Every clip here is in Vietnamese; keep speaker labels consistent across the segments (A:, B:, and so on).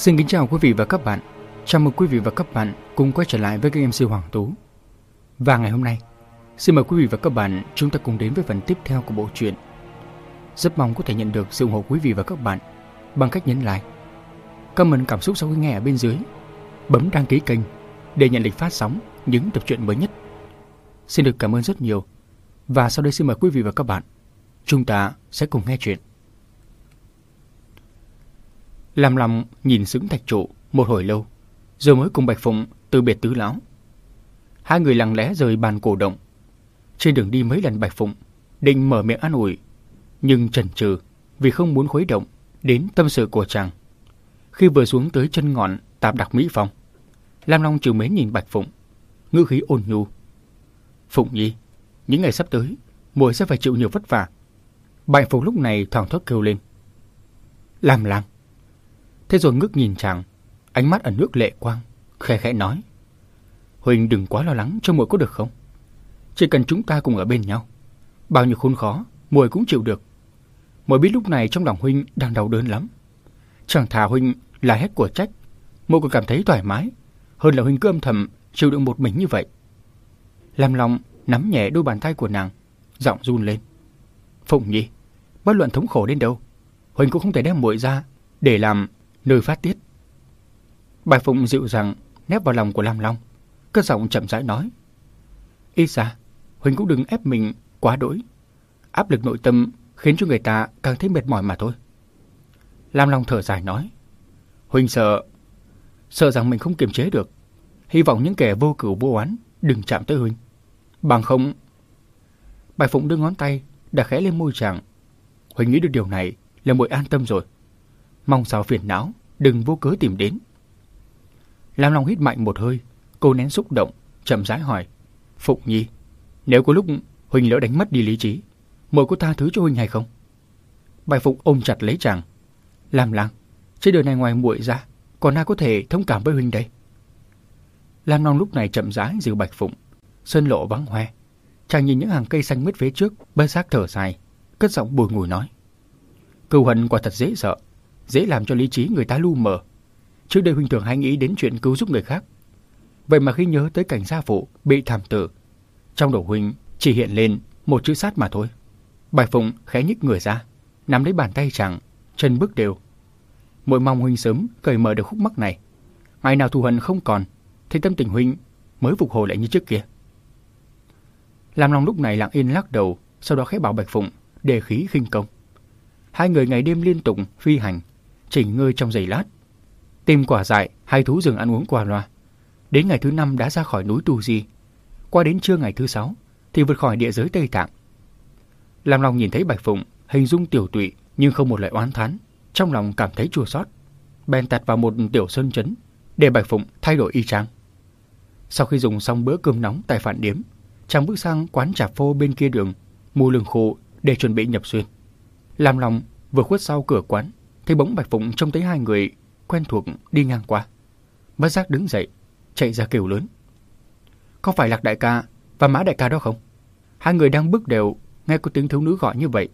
A: Xin kính chào quý vị và các bạn. Chào mừng quý vị và các bạn cùng quay trở lại với kênh MC Hoàng Tú. Và ngày hôm nay, xin mời quý vị và các bạn chúng ta cùng đến với phần tiếp theo của bộ truyện. Rất mong có thể nhận được sự ủng hộ quý vị và các bạn bằng cách nhấn like, comment cảm xúc sau khi nghe ở bên dưới, bấm đăng ký kênh để nhận lịch phát sóng những tập truyện mới nhất. Xin được cảm ơn rất nhiều. Và sau đây xin mời quý vị và các bạn chúng ta sẽ cùng nghe chuyện. Làm lòng nhìn xứng thạch trụ một hồi lâu, rồi mới cùng Bạch Phụng từ biệt tứ lão. Hai người lặng lẽ rời bàn cổ động. Trên đường đi mấy lần Bạch Phụng định mở miệng an ủi, nhưng chần chừ vì không muốn khuấy động đến tâm sự của chàng. Khi vừa xuống tới chân ngọn tạp đặc Mỹ Phong, Lam Long chiều mến nhìn Bạch Phụng, ngữ khí ôn nhu. Phụng Nhi, những ngày sắp tới, muội sẽ phải chịu nhiều vất vả. Bạch Phụng lúc này thoảng thốt kêu lên. Lam Lang, Thế rồi ngước nhìn chàng, ánh mắt ẩn nước lệ quang, khẽ khẽ nói. Huỳnh đừng quá lo lắng cho muội có được không? Chỉ cần chúng ta cùng ở bên nhau, bao nhiêu khốn khó, muội cũng chịu được. Muội biết lúc này trong lòng Huynh đang đau đớn lắm. Chẳng thà Huynh là hết của trách, muội còn cảm thấy thoải mái, hơn là Huynh cứ âm thầm chịu đựng một mình như vậy. Làm lòng nắm nhẹ đôi bàn tay của nàng, giọng run lên. Phụng Nhi, bất luận thống khổ đến đâu, huynh cũng không thể đem muội ra để làm nơi phát tiết. Bài Phụng dịu dàng nép vào lòng của Lam Long, cất giọng chậm rãi nói. Ít ra, Huỳnh cũng đừng ép mình quá đỗi. Áp lực nội tâm khiến cho người ta càng thấy mệt mỏi mà thôi. Lam Long thở dài nói. Huỳnh sợ, sợ rằng mình không kiềm chế được. Hy vọng những kẻ vô cửu vô oán đừng chạm tới Huỳnh. Bằng không... Bài Phụng đưa ngón tay, đã khẽ lên môi chàng. Huỳnh nghĩ được điều này là muội an tâm rồi mong sao phiền não, đừng vô cớ tìm đến. Lam Long hít mạnh một hơi, cô nén xúc động, chậm rãi hỏi. Phụng Nhi, nếu có lúc Huỳnh lỡ đánh mất đi lý trí, muội có tha thứ cho Huỳnh hay không? Bài Phụng ôm chặt lấy chàng. Lam Lang, trên đời này ngoài muội ra, còn ai có thể thông cảm với Huỳnh đây? Lam Long lúc này chậm rãi dìu Bạch Phụng, sân lộ vắng hoe. Chàng nhìn những hàng cây xanh mướt phía trước, bất giác thở dài, cất giọng bùi ngùi nói. Cừu hận quả thật dễ sợ, dễ làm cho lý trí người ta lu mờ. Trước đây huynh thường hay nghĩ đến chuyện cứu giúp người khác. Vậy mà khi nhớ tới cảnh gia phụ bị thảm tử, trong đầu huynh chỉ hiện lên một chữ sát mà thôi. Bạch Phụng khẽ nhích người ra, nắm lấy bàn tay chàng, chân bước đều. Mỗi mong huynh sớm cởi mở được khúc mắc này. Ngày nào thù hận không còn, thì tâm tình huynh mới phục hồi lại như trước kia. Làm lòng lúc này lặng yên lắc đầu, sau đó khẽ bảo Bạch Phụng đề khí khinh công. Hai người ngày đêm liên tục phi hành, chỉnh ngơi trong giày lát. Tìm quả dại, hai thú rừng ăn uống qua loa. Đến ngày thứ năm đã ra khỏi núi Tu Di. Qua đến trưa ngày thứ sáu thì vượt khỏi địa giới Tây Tạng. Làm lòng nhìn thấy Bạch Phụng, hình dung tiểu tụy nhưng không một lời oán thán, trong lòng cảm thấy chua xót. Bèn tạt vào một tiểu sơn chấn để Bạch Phụng thay đổi y trang. Sau khi dùng xong bữa cơm nóng tại phản điếm, chàng bước sang quán trà phô bên kia đường, mua lương khô để chuẩn bị nhập xuyên. Làm lòng vừa khuất sau cửa quán thấy bỗng Bạch Phụng trông thấy hai người quen thuộc đi ngang qua. Bất giác đứng dậy, chạy ra kêu lớn. Có phải Lạc Đại ca và Mã Đại ca đó không? Hai người đang bước đều, nghe có tiếng thiếu nữ gọi như vậy.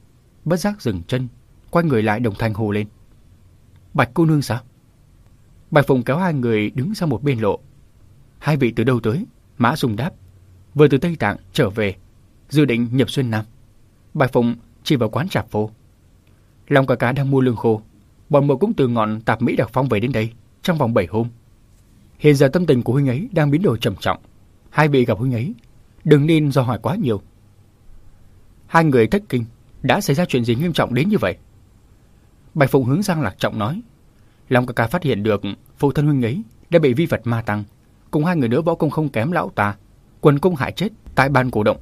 A: Bất giác dừng chân, quay người lại đồng thanh hồ lên. Bạch cô nương sao? Bạch Phụng kéo hai người đứng sang một bên lộ. Hai vị từ đâu tới? Mã Sùng đáp. Vừa từ Tây Tạng trở về, dự định nhập xuyên Nam. Bạch Phụng chỉ vào quán trà phố. Long cả cá đang mua lương khô, bọn mộ cũng từ ngọn tạp Mỹ Đặc Phong về đến đây trong vòng 7 hôm. Hiện giờ tâm tình của huynh ấy đang biến đổi trầm trọng. Hai vị gặp huynh ấy, đừng nên do hỏi quá nhiều. Hai người thất kinh, đã xảy ra chuyện gì nghiêm trọng đến như vậy? Bạch Phụng hướng sang Lạc Trọng nói, Long ca ca phát hiện được phụ thân huynh ấy đã bị vi vật ma tăng, cùng hai người nữa võ công không kém lão ta, quần công hại chết tại ban cổ động.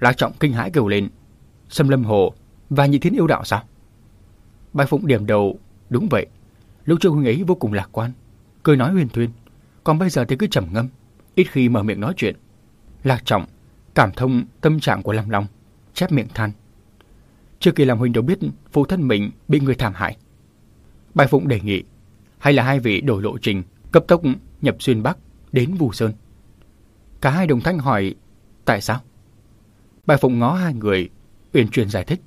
A: Lạc Trọng kinh hãi kêu lên, Sâm Lâm Hồ và Nhị Thiến yêu đạo sao? Bạch Phụng điểm đầu, đúng vậy. Lúc trước huynh ấy vô cùng lạc quan, cười nói huyền thuyên, còn bây giờ thì cứ trầm ngâm, ít khi mở miệng nói chuyện. Lạc trọng, cảm thông tâm trạng của Lam Long, chép miệng than. Trước khi làm huynh đâu biết phụ thân mình bị người thảm hại. Bạch Phụng đề nghị, hay là hai vị đổi lộ trình, cấp tốc nhập xuyên Bắc đến Vù Sơn. Cả hai đồng thanh hỏi, tại sao? Bạch Phụng ngó hai người, uyển truyền giải thích.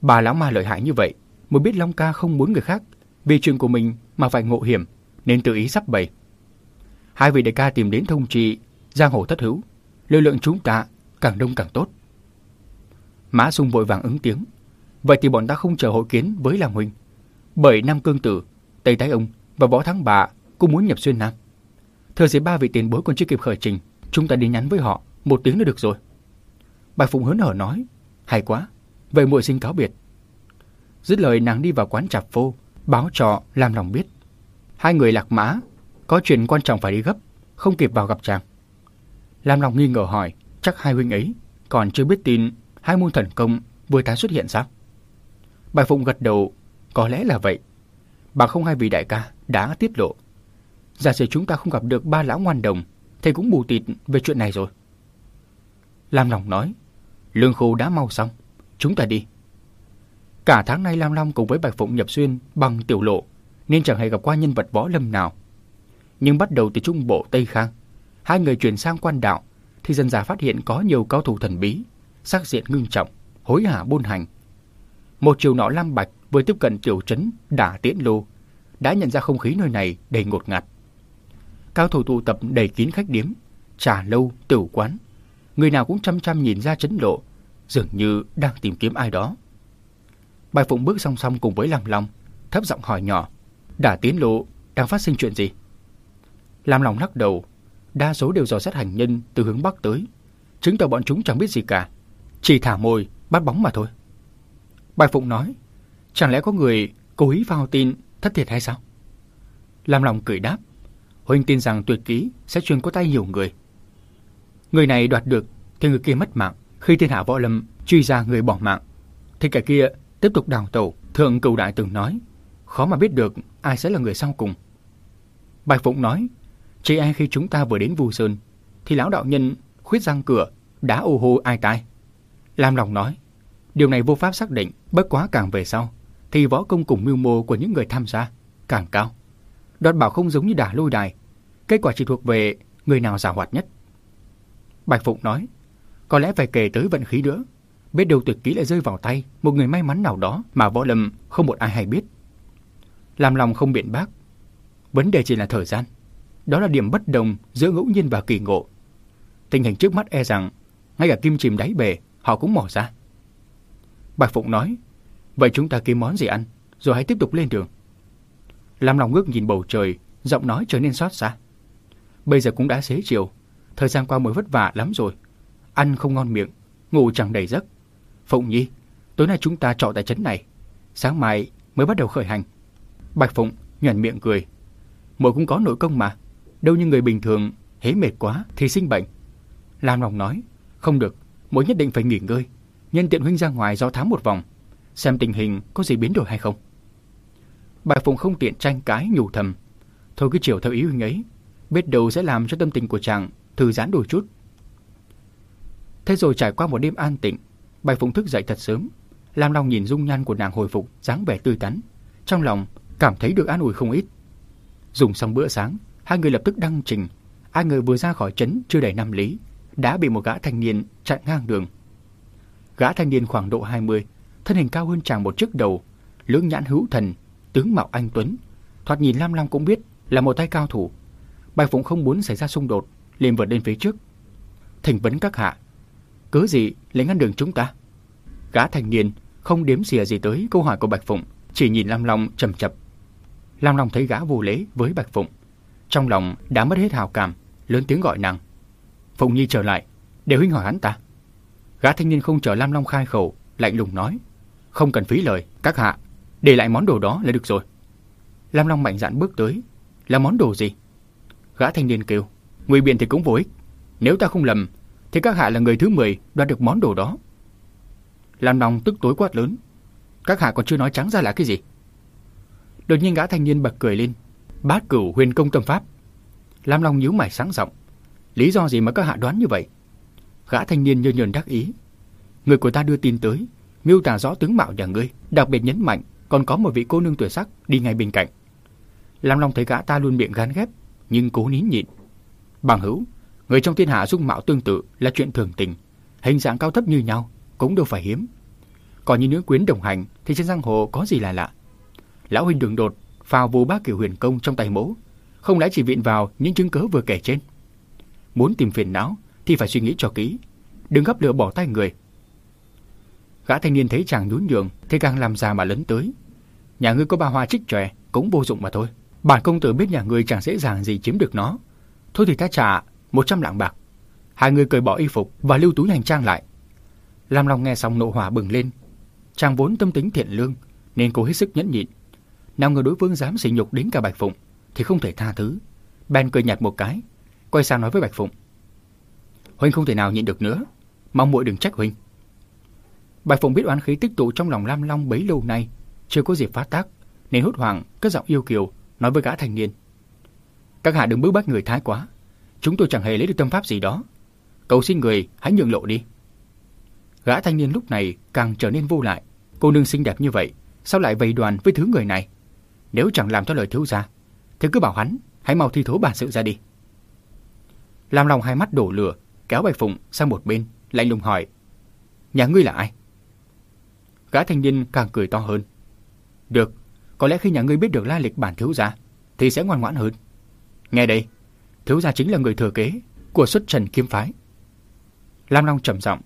A: Bà lão ma lợi hại như vậy, mới biết Long ca không muốn người khác vì chuyện của mình mà phải ngộ hiểm, nên tự ý sắp bày. Hai vị đại ca tìm đến thông trị, giang hồ thất hữu, lực lượng chúng ta càng đông càng tốt. Mã Sung vội vàng ứng tiếng. Vậy thì bọn ta không chờ hội kiến với làm Huynh. Bởi Nam Cương Tử, Tây Thái Ông và Võ Thắng Bà cũng muốn nhập xuyên Nam. Thời dĩ ba vị tiền bối còn chưa kịp khởi trình, chúng ta đi nhắn với họ, một tiếng là được rồi. Bạch Phụng hớn hở nói, hay quá, vậy muội xin cáo biệt. Dứt lời nàng đi vào quán chạp phô, báo cho làm lòng biết. Hai người lạc mã, có chuyện quan trọng phải đi gấp, không kịp vào gặp chàng. Lam Long nghi ngờ hỏi, chắc hai huynh ấy còn chưa biết tin hai môn thần công vừa tái xuất hiện sao? bài Phụng gật đầu, có lẽ là vậy. Bà không hai vị đại ca đã tiết lộ. Giả sử chúng ta không gặp được ba lão ngoan đồng, thì cũng bù tịt về chuyện này rồi. Lam Long nói, lương khô đã mau xong, chúng ta đi. Cả tháng nay Lam Long cùng với Bạch Phụng nhập xuyên bằng tiểu lộ, nên chẳng hề gặp qua nhân vật võ lâm nào. Nhưng bắt đầu từ trung bộ Tây Khang, hai người chuyển sang quan đạo, thì dân già phát hiện có nhiều cao thủ thần bí, sắc diện ngưng trọng, hối hả buôn hành. Một chiều nọ Lam Bạch vừa tiếp cận tiểu trấn Đả Tiễn Lô, đã nhận ra không khí nơi này đầy ngột ngạt. Cao thủ tụ tập đầy kín khách điếm, trà lâu, tử quán. Người nào cũng chăm chăm nhìn ra chấn lộ, dường như đang tìm kiếm ai đó. Bài Phụng bước song song cùng với Lam Long, thấp giọng hỏi nhỏ, "Đã Tiến Lộ đang phát sinh chuyện gì? Lam Long lắc đầu, đa số đều dò xét hành nhân từ hướng Bắc tới, chứng tỏ bọn chúng chẳng biết gì cả, chỉ thả mồi, bắt bóng mà thôi. Bài Phụng nói, chẳng lẽ có người cố ý vào tin thất thiệt hay sao? Lam Long cười đáp, Huynh tin rằng tuyệt kỹ sẽ truyền qua tay nhiều người. Người này đoạt được thì người kia mất mạng. Khi thiên hạ võ lâm truy ra người bỏ mạng, thì kẻ kia tiếp tục đào tẩu. Thượng cựu đại từng nói, khó mà biết được ai sẽ là người sau cùng. Bạch Phụng nói, chỉ ai khi chúng ta vừa đến Vu Sơn, thì lão đạo nhân khuyết răng cửa, đã ô hô ai tai. Lam lòng nói, điều này vô pháp xác định, bất quá càng về sau, thì võ công cùng mưu mô của những người tham gia càng cao. Đoạt bảo không giống như đả lôi đài, kết quả chỉ thuộc về người nào giả hoạt nhất. Bạch Phụng nói, có lẽ phải kể tới vận khí nữa. Biết đâu tuyệt kỹ lại rơi vào tay một người may mắn nào đó mà võ lâm không một ai hay biết. Làm lòng không biện bác. Vấn đề chỉ là thời gian. Đó là điểm bất đồng giữa ngẫu nhiên và kỳ ngộ. Tình hình trước mắt e rằng ngay cả kim chìm đáy bể họ cũng mò ra. Bạch Phụng nói, vậy chúng ta kiếm món gì ăn, rồi hãy tiếp tục lên đường. làm lòng ngước nhìn bầu trời, giọng nói trở nên xót xa. Bây giờ cũng đã xế chiều, thời gian qua mới vất vả lắm rồi. Ăn không ngon miệng, ngủ chẳng đầy giấc. Phụng Nhi, tối nay chúng ta trọ tại trấn này, sáng mai mới bắt đầu khởi hành. Bạch Phụng nhuận miệng cười. Mỗi cũng có nội công mà, đâu như người bình thường, hế mệt quá thì sinh bệnh. Lam Long nói, không được, mỗi nhất định phải nghỉ ngơi, nhân tiện huynh ra ngoài do thám một vòng, xem tình hình có gì biến đổi hay không. Bạch Phụng không tiện tranh cãi nhủ thầm. Thôi cứ chiều theo ý huynh ấy, biết đâu sẽ làm cho tâm tình của chàng thư giãn đôi chút. Thế rồi trải qua một đêm an tịnh, Bạch Phụng thức dậy thật sớm. Lam Long nhìn dung nhan của nàng hồi phục, dáng vẻ tươi tắn. Trong lòng cảm thấy được an ủi không ít. Dùng xong bữa sáng, hai người lập tức đăng trình. Hai người vừa ra khỏi trấn chưa đầy năm lý, đã bị một gã thanh niên chặn ngang đường. Gã thanh niên khoảng độ 20, thân hình cao hơn chàng một chiếc đầu, lưỡng nhãn hữu thần, tướng mạo anh tuấn, thoạt nhìn Lam long cũng biết là một tay cao thủ. Bạch Phụng không muốn xảy ra xung đột, liền vượt lên phía trước. Thỉnh vấn các hạ, cớ gì lại ngăn đường chúng ta? Gã thanh niên không đếm xỉa gì tới câu hỏi của Bạch Phụng, chỉ nhìn Lam Long trầm chập. Lam Long thấy gã vô lễ với Bạch Phụng, trong lòng đã mất hết hào cảm, lớn tiếng gọi nàng. Phụng Nhi trở lại, để huynh hỏi hắn ta. Gã thanh niên không chờ Lam Long khai khẩu, lạnh lùng nói, không cần phí lời, các hạ để lại món đồ đó là được rồi. Lam Long mạnh dạn bước tới. Là món đồ gì? Gã thanh niên kêu. "Ngụy biện thì cũng vô ích. Nếu ta không lầm, thì các hạ là người thứ 10 đoạt được món đồ đó. Lam Long tức tối quát lớn. Các hạ còn chưa nói trắng ra là cái gì? Đột nhiên gã thanh niên bật cười lên. Bát cửu huyền công tâm pháp. Lam Long nhíu mày sáng giọng. Lý do gì mà các hạ đoán như vậy? Gã thanh niên nhơn nhơn đắc ý. Người của ta đưa tin tới, miêu tả rõ tướng mạo nhà ngươi, đặc biệt nhấn mạnh còn có một vị cô nương tuổi sắc đi ngay bên cạnh. Lam Long thấy gã ta luôn miệng gán ghép, nhưng cố nín nhịn. Bằng hữu, người trong thiên hạ dung mạo tương tự là chuyện thường tình, hình dạng cao thấp như nhau cũng đâu phải hiếm. Còn như nữ quyến đồng hành thì trên giang hồ có gì là lạ. Lão huynh đường đột phào vô bác kiểu huyền công trong tay mỗ, không lẽ chỉ viện vào những chứng cớ vừa kể trên. Muốn tìm phiền não thì phải suy nghĩ cho kỹ, đừng gấp lửa bỏ tay người. Gã thanh niên thấy chàng nhún nhường thì càng làm già mà lấn tới. Nhà ngươi có ba hoa trích tròe cũng vô dụng mà thôi. Bản công tử biết nhà ngươi chẳng dễ dàng gì chiếm được nó. Thôi thì ta trả 100 lạng bạc. Hai người cởi bỏ y phục và lưu túi hành trang lại. Lam Long nghe xong nộ hỏa bừng lên. Chàng vốn tâm tính thiện lương nên cố hết sức nhẫn nhịn. Nào ngờ đối phương dám sỉ nhục đến cả Bạch Phụng thì không thể tha thứ. Ben cười nhạt một cái, quay sang nói với Bạch Phụng. Huynh không thể nào nhịn được nữa, mong muội đừng trách huynh. Bạch Phụng biết oán khí tích tụ trong lòng Lam Long bấy lâu nay, chưa có dịp phát tác, nên hốt hoảng cất giọng yêu kiều nói với gã thanh niên. Các hạ đừng bức bách người thái quá, chúng tôi chẳng hề lấy được tâm pháp gì đó. Cầu xin người hãy nhường lộ đi. Gã thanh niên lúc này càng trở nên vô lại. Cô nương xinh đẹp như vậy, sao lại vây đoàn với thứ người này? Nếu chẳng làm cho lời thiếu gia, thì cứ bảo hắn hãy mau thi thố bản sự ra đi. làm lòng hai mắt đổ lửa, kéo Bạch Phụng sang một bên, lạnh lùng hỏi: "Nhà ngươi là ai?" Gã thanh niên càng cười to hơn. "Được, có lẽ khi nhà ngươi biết được lai lịch bản thiếu gia thì sẽ ngoan ngoãn hơn. Nghe đây, thiếu gia chính là người thừa kế của xuất Trần Kiếm phái." Lam Long trầm giọng,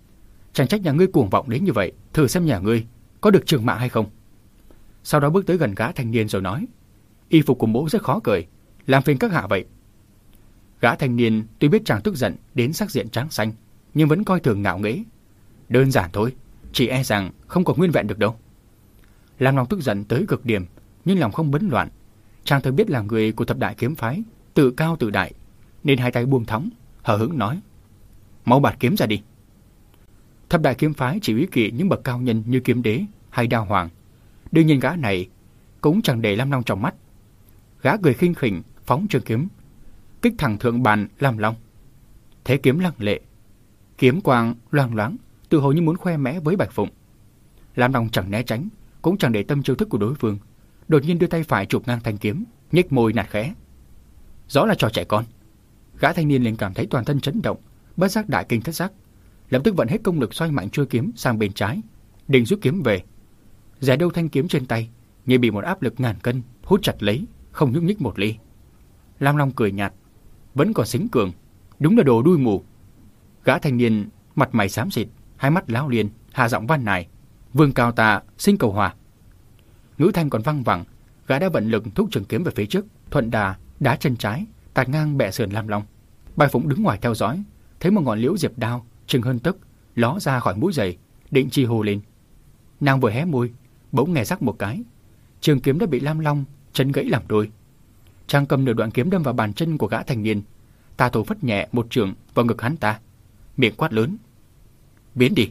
A: "Chẳng trách nhà ngươi cuồng vọng đến như vậy, thử xem nhà ngươi có được trường mạng hay không." Sau đó bước tới gần gã thanh niên rồi nói: "Y phục của bố rất khó cởi, làm phiền các hạ vậy." Gã thanh niên tuy biết chàng tức giận đến sắc diện trắng xanh, nhưng vẫn coi thường ngạo nghễ. Đơn giản thôi, chỉ e rằng không còn nguyên vẹn được đâu. Lam Long tức giận tới cực điểm, nhưng lòng không bấn loạn. Chàng thừa biết là người của thập đại kiếm phái, tự cao tự đại, nên hai tay buông thõng, hờ hững nói: "Mau bạt kiếm ra đi." Thập đại kiếm phái chỉ uy kỵ những bậc cao nhân như kiếm đế hay đao hoàng. Đương nhiên gã này cũng chẳng để Lam Long trong mắt. Gã cười khinh khỉnh phóng trường kiếm kích thẳng thượng bàn lam long. Thế kiếm lăng lệ, kiếm quang loang loáng, tự hồ như muốn khoe mẽ với Bạch Phụng. Lam Long chẳng né tránh, cũng chẳng để tâm chiêu thức của đối phương, đột nhiên đưa tay phải chụp ngang thanh kiếm, nhếch môi nạt khẽ. Rõ là trò trẻ con. Gã thanh niên liền cảm thấy toàn thân chấn động, bất giác đại kinh thất sắc, lập tức vận hết công lực xoay mạnh chuôi kiếm sang bên trái, định rút kiếm về. Giải đâu thanh kiếm trên tay, như bị một áp lực ngàn cân hút chặt lấy, không nhúc nhích một ly. Lam Long cười nhạt, vẫn còn xính cường, đúng là đồ đuôi mù. Gã thanh niên mặt mày xám xịt, hai mắt láo liền, hạ giọng van nài, "Vương cao tạ, xin cầu hòa." Ngữ thanh còn văng vẳng, gã đã vận lực thúc trường kiếm về phía trước, thuận đà đá chân trái, tạt ngang bẹ sườn Lam Long. Bài Phụng đứng ngoài theo dõi, thấy một ngọn liễu diệp đao chừng hơn tấc ló ra khỏi mũi giày, định chi hô lên. Nàng vừa hé môi, bỗng nghe rắc một cái, trường kiếm đã bị Lam Long chấn gãy làm đôi. trang cầm nửa đoạn kiếm đâm vào bàn chân của gã thanh niên. Ta thổ phất nhẹ một trường vào ngực hắn ta. Miệng quát lớn. Biến đi.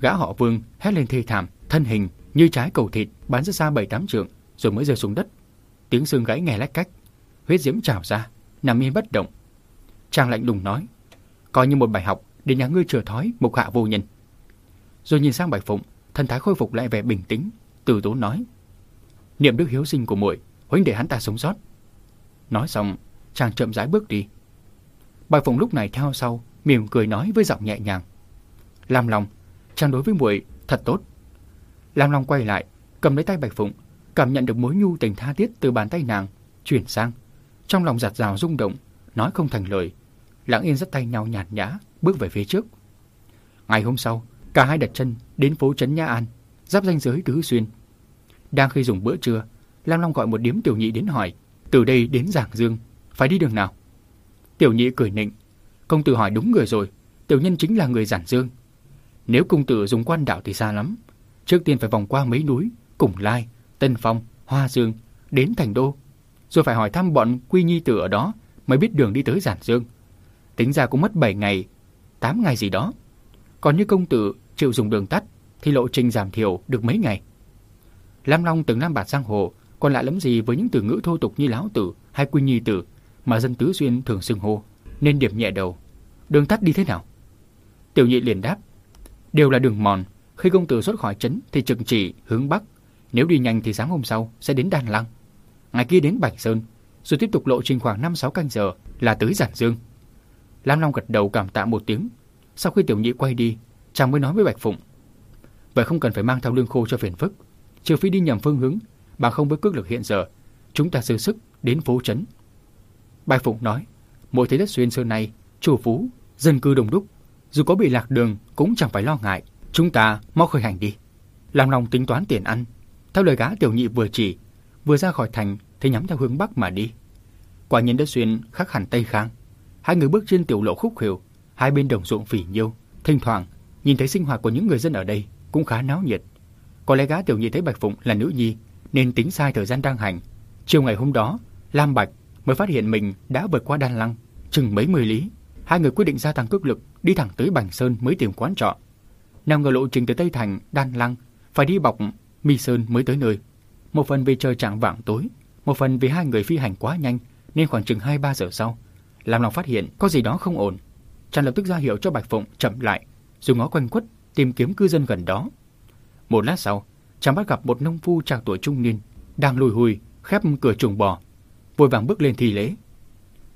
A: Gã họ vương hét lên thê thảm, thân hình như trái cầu thịt bắn ra xa bảy tám trượng rồi mới rơi xuống đất. Tiếng xương gãy nghe lách cách. Huyết diễm trào ra, nằm yên bất động. Chàng lạnh lùng nói. Coi như một bài học để nhà ngươi trở thói mục hạ vô nhân. Rồi nhìn sang Bạch Phụng, thân thái khôi phục lại vẻ bình tĩnh, từ tốn nói. Niệm đức hiếu sinh của muội huynh để hắn ta sống sót. Nói xong, chàng chậm rãi bước đi. Bạch Phụng lúc này theo sau, mỉm cười nói với giọng nhẹ nhàng. làm lòng, chàng đối với muội thật tốt. Lam Long quay lại, cầm lấy tay Bạch Phụng, cảm nhận được mối nhu tình tha thiết từ bàn tay nàng, chuyển sang. Trong lòng giặt rào rung động, nói không thành lời. Lãng yên dắt tay nhau nhạt nhã, bước về phía trước. Ngày hôm sau, cả hai đặt chân đến phố trấn Nha An, giáp danh giới Tứ Xuyên. Đang khi dùng bữa trưa, Lam Long gọi một điếm tiểu nhị đến hỏi. Từ đây đến Giảng Dương, phải đi đường nào? Tiểu nhị cười nịnh. Công tử hỏi đúng người rồi, tiểu nhân chính là người Giản Dương. Nếu công tử dùng quan đạo thì xa lắm. Trước tiên phải vòng qua mấy núi, Củng Lai, Tân Phong, Hoa Dương, đến Thành Đô. Rồi phải hỏi thăm bọn Quy Nhi tử ở đó mới biết đường đi tới Giản Dương. Tính ra cũng mất 7 ngày, 8 ngày gì đó. Còn như công tử chịu dùng đường tắt thì lộ trình giảm thiểu được mấy ngày. Lam Long từng làm bạt giang hồ, còn lạ lắm gì với những từ ngữ thô tục như lão tử hay quy nhi tử mà dân tứ xuyên thường xưng hô, nên điểm nhẹ đầu. Đường tắt đi thế nào? Tiểu nhị liền đáp, đều là đường mòn, khi công tử xuất khỏi trấn thì trực chỉ hướng bắc, nếu đi nhanh thì sáng hôm sau sẽ đến Đan Lăng. Ngày kia đến Bạch Sơn, rồi tiếp tục lộ trình khoảng 5-6 canh giờ là tới Giản Dương. Lam Long gật đầu cảm tạ một tiếng. Sau khi tiểu nhị quay đi, chàng mới nói với Bạch Phụng. Vậy không cần phải mang theo lương khô cho phiền phức. Trừ phi đi nhầm phương hướng Bằng không với cước lực hiện giờ, chúng ta dư sức đến phố trấn. Bạch Phụng nói, mỗi thế đất xuyên sơn này, chủ phú, dân cư đông đúc, dù có bị lạc đường cũng chẳng phải lo ngại, chúng ta mau khởi hành đi. lam long tính toán tiền ăn, theo lời gã tiểu nhị vừa chỉ, vừa ra khỏi thành thì nhắm theo hướng bắc mà đi. Quả nhiên đất xuyên khắc hẳn Tây Khang. Hai người bước trên tiểu lộ khúc khuỷu, hai bên đồng ruộng phỉ nhiêu, thỉnh thoảng nhìn thấy sinh hoạt của những người dân ở đây cũng khá náo nhiệt. Có lẽ gã tiểu nhị thấy Bạch Phụng là nữ nhi nên tính sai thời gian đang hành. Chiều ngày hôm đó, Lam Bạch mới phát hiện mình đã vượt qua Đan Lăng, chừng mấy mươi lý. Hai người quyết định gia tăng cước lực, đi thẳng tới Bành Sơn mới tìm quán trọ. Nào ngờ lộ trình từ Tây Thành, Đan Lăng phải đi bọc Mi Sơn mới tới nơi. Một phần vì trời trạng vạng tối, một phần vì hai người phi hành quá nhanh nên khoảng chừng 2-3 giờ sau, làm lòng phát hiện có gì đó không ổn. Chàng lập tức ra hiệu cho Bạch Phụng chậm lại, dùng ngó quanh quất tìm kiếm cư dân gần đó. Một lát sau, chàng bắt gặp một nông phu trạc tuổi trung niên đang lùi hùi khép cửa chuồng bò, vội vàng bước lên thi lễ.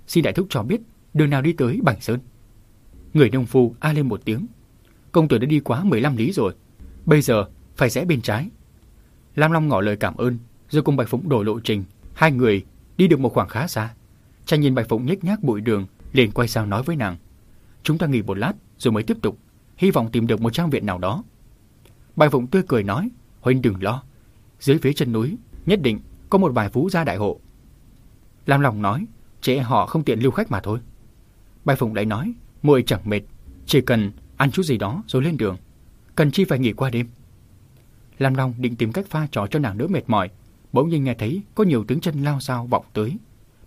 A: Xin đại thúc cho biết đường nào đi tới Bành Sơn. Người nông phu a lên một tiếng. Công tử đã đi quá 15 lý rồi, bây giờ phải rẽ bên trái. Lam Long ngỏ lời cảm ơn, rồi cùng Bạch Phụng đổi lộ trình. Hai người đi được một khoảng khá xa. Chàng nhìn Bạch Phụng nhếch nhác bụi đường, liền quay sang nói với nàng. Chúng ta nghỉ một lát rồi mới tiếp tục, hy vọng tìm được một trang viện nào đó. Bạch Phụng tươi cười nói, huynh đừng lo. Dưới phía chân núi, nhất định có một vài phú gia đại hộ. Lam Long nói, trẻ họ không tiện lưu khách mà thôi. Bạch Phụng lại nói, muội chẳng mệt, chỉ cần ăn chút gì đó rồi lên đường. Cần chi phải nghỉ qua đêm. Lam Long định tìm cách pha trò cho nàng đỡ mệt mỏi, bỗng nhiên nghe thấy có nhiều tiếng chân lao sao vọng tới.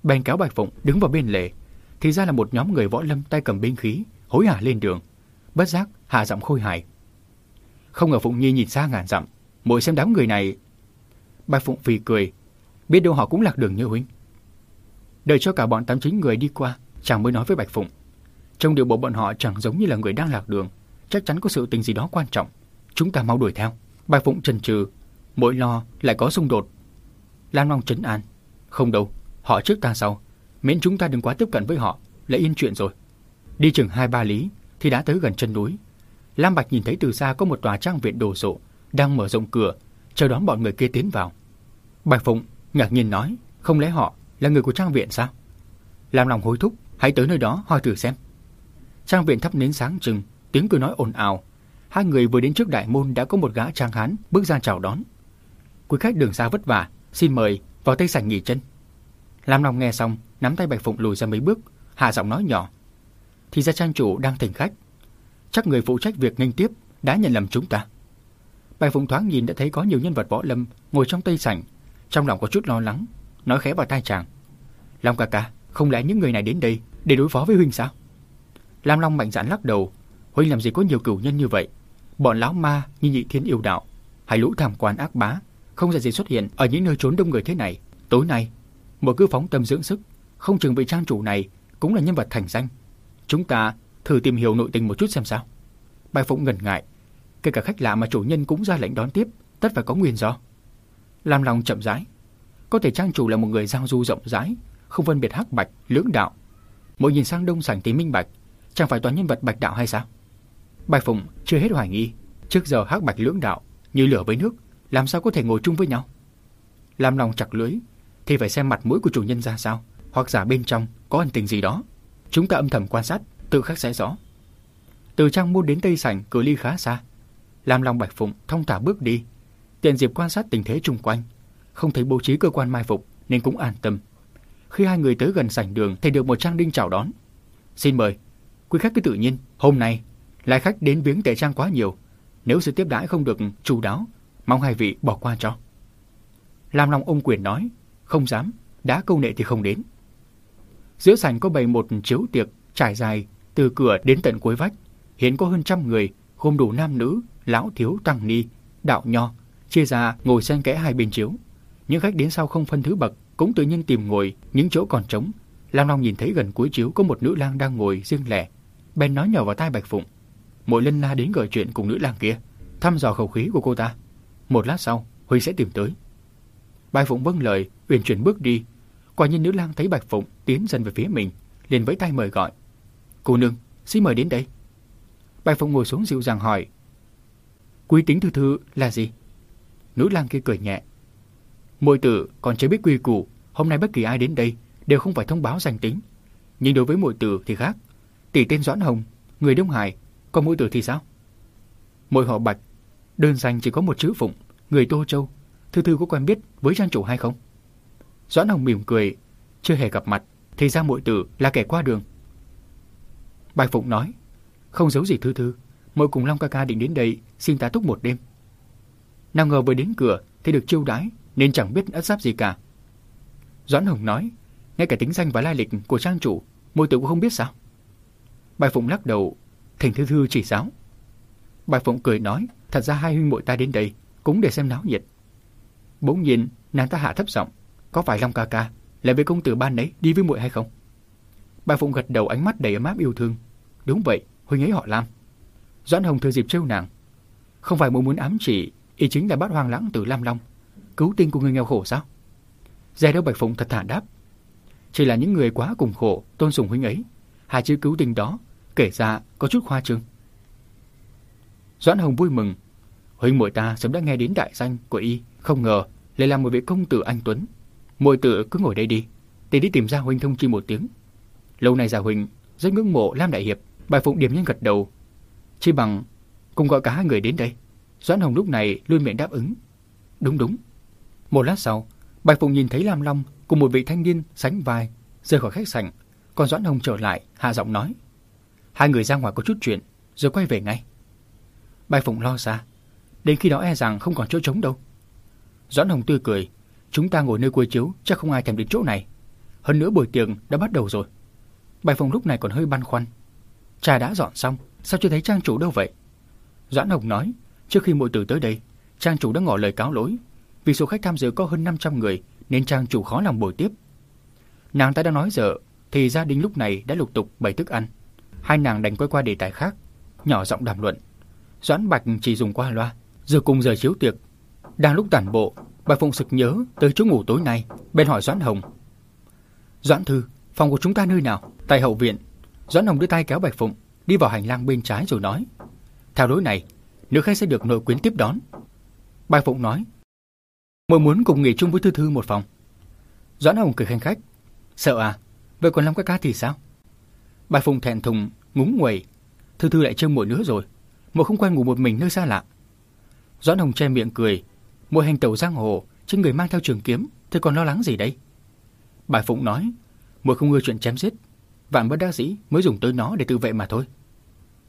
A: Bèn kéo Bạch Phụng đứng vào bên lề, thì ra là một nhóm người võ lâm tay cầm binh khí, hối hả lên đường. Bất giác hạ giọng khôi hài. Không ngờ Phụng Nhi nhìn xa ngàn dặm, muội xem đám người này. Bạch Phụng phì cười, biết đâu họ cũng lạc đường như huynh. Đợi cho cả bọn tám chín người đi qua, chàng mới nói với Bạch Phụng. Trong điều bộ bọn họ chẳng giống như là người đang lạc đường, chắc chắn có sự tình gì đó quan trọng. Chúng ta mau đuổi theo. Bạch Phụng chần chừ, mỗi lo lại có xung đột. Lam Long trấn an, không đâu, họ trước ta sau, miễn chúng ta đừng quá tiếp cận với họ, là yên chuyện rồi. Đi chừng hai ba lý thì đã tới gần chân núi. Lam Bạch nhìn thấy từ xa có một tòa trang viện đồ sộ đang mở rộng cửa, chờ đón bọn người kia tiến vào. Bạch Phụng ngạc nhiên nói, không lẽ họ là người của trang viện sao? Lam Long hối thúc, hãy tới nơi đó hỏi thử xem. Trang viện thắp nến sáng trừng, tiếng cười nói ồn ào, Hai người vừa đến trước đại môn đã có một gã trang hán bước ra chào đón. Quý khách đường xa vất vả, xin mời vào tây sảnh nghỉ chân. Lam Long nghe xong, nắm tay Bạch Phụng lùi ra mấy bước, hạ giọng nói nhỏ. Thì ra trang chủ đang thỉnh khách. Chắc người phụ trách việc nghênh tiếp đã nhận lầm chúng ta. Bạch Phụng thoáng nhìn đã thấy có nhiều nhân vật võ lâm ngồi trong tây sảnh, trong lòng có chút lo lắng, nói khẽ vào tai chàng. Long ca ca, không lẽ những người này đến đây để đối phó với huynh sao? Lam Long mạnh dạn lắc đầu, huynh làm gì có nhiều cửu nhân như vậy? Bọn lão ma như nhị thiên yêu đạo, hay lũ tham quan ác bá, không dễ gì xuất hiện ở những nơi trốn đông người thế này. Tối nay, một cứ phóng tâm dưỡng sức, không chừng vị trang chủ này cũng là nhân vật thành danh. Chúng ta thử tìm hiểu nội tình một chút xem sao. Bài Phụng ngần ngại, kể cả khách lạ mà chủ nhân cũng ra lệnh đón tiếp, tất phải có nguyên do. Làm lòng chậm rãi, có thể trang chủ là một người giao du rộng rãi, không phân biệt hắc bạch, lưỡng đạo. Mỗi nhìn sang đông sảnh thì minh bạch, chẳng phải toàn nhân vật bạch đạo hay sao? Bạch Phụng chưa hết hoài nghi, trước giờ hắc bạch lưỡng đạo như lửa với nước, làm sao có thể ngồi chung với nhau? Làm lòng chặt lưới thì phải xem mặt mũi của chủ nhân ra sao, hoặc giả bên trong có ẩn tình gì đó. Chúng ta âm thầm quan sát, tự khắc sẽ rõ. Từ trang môn đến tây sảnh cửa ly khá xa. Làm lòng Bạch Phụng thông thả bước đi, tiện dịp quan sát tình thế chung quanh, không thấy bố trí cơ quan mai phục nên cũng an tâm. Khi hai người tới gần sảnh đường thì được một trang đinh chào đón. Xin mời, quý khách cứ tự nhiên, hôm nay lại khách đến viếng tệ trang quá nhiều, nếu sự tiếp đãi không được chu đáo, mong hai vị bỏ qua cho. Lam Long ông quyền nói, không dám, đã câu nệ thì không đến. Giữa sảnh có bày một chiếu tiệc trải dài từ cửa đến tận cuối vách, hiện có hơn trăm người, gồm đủ nam nữ, lão thiếu tăng ni, đạo nho, chia ra ngồi xen kẽ hai bên chiếu. Những khách đến sau không phân thứ bậc cũng tự nhiên tìm ngồi những chỗ còn trống. Lam Long nhìn thấy gần cuối chiếu có một nữ lang đang ngồi riêng lẻ, bèn nói nhỏ vào tai Bạch Phụng mỗi lần la đến gợi chuyện cùng nữ lang kia, thăm dò khẩu khí của cô ta. Một lát sau, Huy sẽ tìm tới. Bạch Phụng vâng lời, uyển chuyển bước đi. Quả nhiên nữ lang thấy Bạch Phụng tiến dần về phía mình, liền vẫy tay mời gọi. Cô nương, xin mời đến đây. Bạch Phụng ngồi xuống dịu dàng hỏi. Quy tính thư thư là gì? Nữ lang kia cười nhẹ. Môi tử còn chưa biết quy củ, hôm nay bất kỳ ai đến đây đều không phải thông báo danh tính. Nhưng đối với môi tử thì khác. Tỷ tên Doãn Hồng, người Đông Hải, có muội tử thì sao? Muội họ Bạch, đơn danh chỉ có một chữ Phụng, người Tô Châu. Thư thư có quen biết với trang chủ hay không? Doãn Hồng mỉm cười, chưa hề gặp mặt, thì ra muội tử là kẻ qua đường. Bạch Phụng nói, không giấu gì Thư Thư, muội cùng Long ca ca định đến đây xin tá túc một đêm. Nào ngờ vừa đến cửa thì được chiêu đãi nên chẳng biết ất giáp gì cả. Doãn Hồng nói, ngay cả tính danh và lai lịch của trang chủ, muội tử cũng không biết sao? Bạch Phụng lắc đầu, Thỉnh Thư Thư chỉ giáo. Bạch Phụng cười nói, thật ra hai huynh muội ta đến đây cũng để xem náo nhiệt. Bỗng nhiên, nàng ta hạ thấp giọng, có phải Long ca ca lại với công tử ban nấy đi với muội hay không? Bạch Phụng gật đầu ánh mắt đầy ấm áp yêu thương. Đúng vậy, huynh ấy họ Lam. Doãn Hồng thừa dịp trêu nàng. Không phải muội muốn ám chỉ, ý chính là bắt hoang lãng từ Lam Long, cứu tinh của người nghèo khổ sao? Giai đâu Bạch Phụng thật thản đáp. Chỉ là những người quá cùng khổ, tôn sùng huynh ấy. Hai chữ cứu tinh đó, kể ra có chút khoa trương. Doãn Hồng vui mừng. Huynh muội ta sớm đã nghe đến đại danh của y, không ngờ lại là một vị công tử anh Tuấn. Muội tử cứ ngồi đây đi, để đi tìm ra huynh thông chi một tiếng. Lâu nay già huynh rất ngưỡng mộ Lam đại hiệp, bài phụng điểm nhân gật đầu. Chi bằng cùng gọi cả hai người đến đây. Doãn Hồng lúc này luôn miệng đáp ứng. Đúng đúng. Một lát sau, Bạch Phụng nhìn thấy Lam Long cùng một vị thanh niên sánh vai rời khỏi khách sảnh, còn Doãn Hồng trở lại hạ giọng nói: "Hai người ra ngoài có chút chuyện, rồi quay về ngay." Bạch Phụng lo xa, đến khi đó e rằng không còn chỗ trống đâu. Doãn Hồng tươi cười, chúng ta ngồi nơi cuối chiếu chắc không ai thèm đến chỗ này. Hơn nữa buổi tiệc đã bắt đầu rồi. Bạch Phụng lúc này còn hơi băn khoăn. Trà đã dọn xong, sao chưa thấy trang chủ đâu vậy? Doãn Hồng nói, trước khi mọi tử tới đây, trang chủ đã ngỏ lời cáo lỗi. Vì số khách tham dự có hơn 500 người nên trang chủ khó lòng bồi tiếp. Nàng ta đã nói dở, thì gia đình lúc này đã lục tục bày thức ăn. Hai nàng đành quay qua đề tài khác, nhỏ giọng đàm luận. Doãn Bạch chỉ dùng qua loa, giờ cùng giờ chiếu tiệc. Đang lúc tản bộ, Bạch Phụng sực nhớ tới chỗ ngủ tối nay, bên hỏi Doãn Hồng. Doãn Thư, phòng của chúng ta nơi nào? Tại hậu viện. Doãn Hồng đưa tay kéo Bạch Phụng, đi vào hành lang bên trái rồi nói. Theo lối này, nữ khách sẽ được nội quyến tiếp đón. Bạch Phụng nói. mời muốn cùng nghỉ chung với Thư Thư một phòng. Doãn Hồng cười khanh khách. Sợ à? Vậy còn Long cái ca thì sao? Bà Phụng thẹn thùng, ngúng nguẩy. Thư Thư lại trông muội nữa rồi. Muội không quen ngủ một mình nơi xa lạ. Doãn Hồng che miệng cười. Muội hành tẩu giang hồ, trên người mang theo trường kiếm, thì còn lo lắng gì đây? Bà Phụng nói, muội không ưa chuyện chém giết, vạn bất đắc dĩ mới dùng tới nó để tự vệ mà thôi.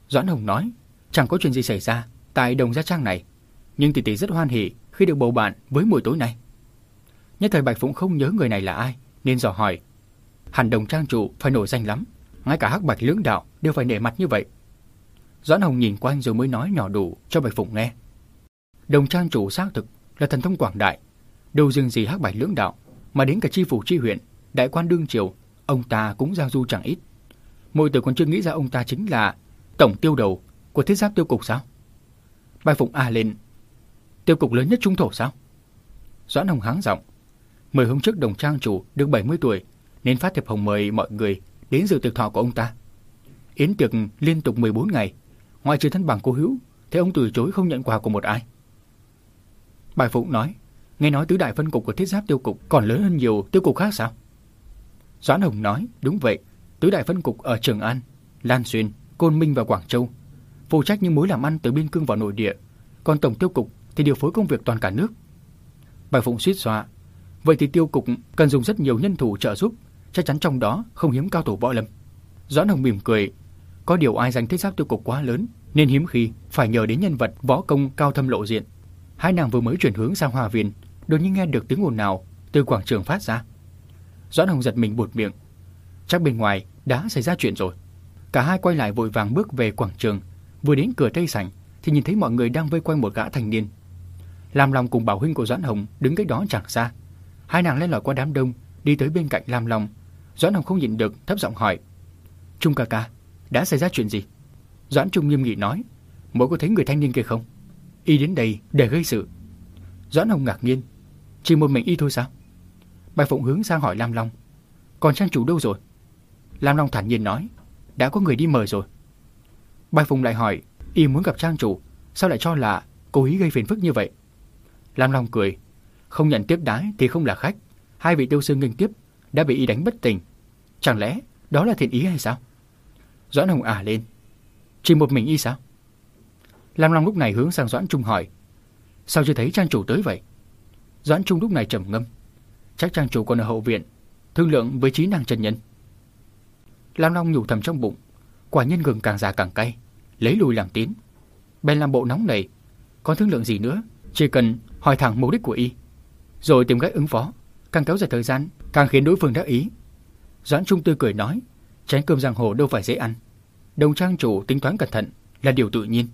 A: Doãn Hồng nói, chẳng có chuyện gì xảy ra tại đồng gia trang này, nhưng tỷ tỷ rất hoan hỉ khi được bầu bạn với buổi tối này. Nhất thời Bạch Phụng không nhớ người này là ai, nên dò hỏi. Hành đồng trang chủ phải nổi danh lắm, ngay cả hắc bạch lưỡng đạo đều phải nể mặt như vậy. Doãn Hồng nhìn quanh rồi mới nói nhỏ đủ cho Bạch Phụng nghe. Đồng trang chủ xác thực là thần thông quảng đại, đâu dừng gì hắc bạch lưỡng đạo, mà đến cả chi phủ chi huyện, đại quan đương triều, ông ta cũng giao du chẳng ít. Môi tử còn chưa nghĩ ra ông ta chính là tổng tiêu đầu của thiết giáp tiêu cục sao? Bạch Phụng a lên, tiêu cục lớn nhất trung thổ sao? Doãn Hồng háng giọng, mười hôm trước đồng trang chủ được 70 tuổi, nên phát thiệp hồng mời mọi người đến dự tiệc thọ của ông ta. Yến tiệc liên tục 14 ngày, ngoại trừ thân bằng cô hữu, thế ông từ chối không nhận quà của một ai. Bài Phụng nói, nghe nói tứ đại phân cục của thiết giáp tiêu cục còn lớn hơn nhiều tiêu cục khác sao? Doãn Hồng nói, đúng vậy, tứ đại phân cục ở Trường An, Lan Xuyên, Côn Minh và Quảng Châu, phụ trách những mối làm ăn từ biên cương vào nội địa, còn tổng tiêu cục thì điều phối công việc toàn cả nước. Bài Phụng suýt xoa, vậy thì tiêu cục cần dùng rất nhiều nhân thủ trợ giúp, chắc chắn trong đó không hiếm cao thủ võ lâm. Doãn Hồng mỉm cười, có điều ai danh thiết giáp tiêu cục quá lớn, nên hiếm khi phải nhờ đến nhân vật võ công cao thâm lộ diện. Hai nàng vừa mới chuyển hướng sang hòa viên, đột nhiên nghe được tiếng ồn nào từ quảng trường phát ra. Doãn Hồng giật mình buột miệng, chắc bên ngoài đã xảy ra chuyện rồi. Cả hai quay lại vội vàng bước về quảng trường, vừa đến cửa tây sảnh thì nhìn thấy mọi người đang vây quanh một gã thanh niên. Lam Long cùng Bảo huynh của Doãn Hồng đứng cách đó chẳng xa. Hai nàng lên lỏi qua đám đông, đi tới bên cạnh Lam Long. Doãn Hồng không nhịn được, thấp giọng hỏi: "Trung ca ca, đã xảy ra chuyện gì?" Doãn Trung nghiêm nghị nói: "Mỗi có thấy người thanh niên kia không? Y đến đây để gây sự." Doãn Hồng ngạc nhiên: "Chỉ một mình y thôi sao?" Bạch Phụng hướng sang hỏi Lam Long: "Còn trang chủ đâu rồi?" Lam Long thản nhiên nói: "Đã có người đi mời rồi." Bạch Phụng lại hỏi: "Y muốn gặp trang chủ, sao lại cho là cố ý gây phiền phức như vậy?" Lam Long cười: "Không nhận tiếp đái thì không là khách, hai vị tiêu sư nghênh tiếp đã bị y đánh bất tỉnh. Chẳng lẽ đó là thiện ý hay sao? Doãn Hồng ả à lên. Chỉ một mình y sao? Lam Long lúc này hướng sang Doãn Trung hỏi. Sao chưa thấy trang chủ tới vậy? Doãn Trung lúc này trầm ngâm. Chắc trang chủ còn ở hậu viện, thương lượng với trí năng chân nhân. Lam Long nhủ thầm trong bụng. Quả nhân gừng càng già càng cay, lấy lùi làm tiến. Bèn làm bộ nóng nảy. Còn thương lượng gì nữa, chỉ cần hỏi thẳng mục đích của y. Rồi tìm cách ứng phó, càng kéo dài thời gian, càng khiến đối phương đắc ý. Doãn Trung tươi cười nói, chén cơm giang hồ đâu phải dễ ăn. Đồng trang chủ tính toán cẩn thận là điều tự nhiên.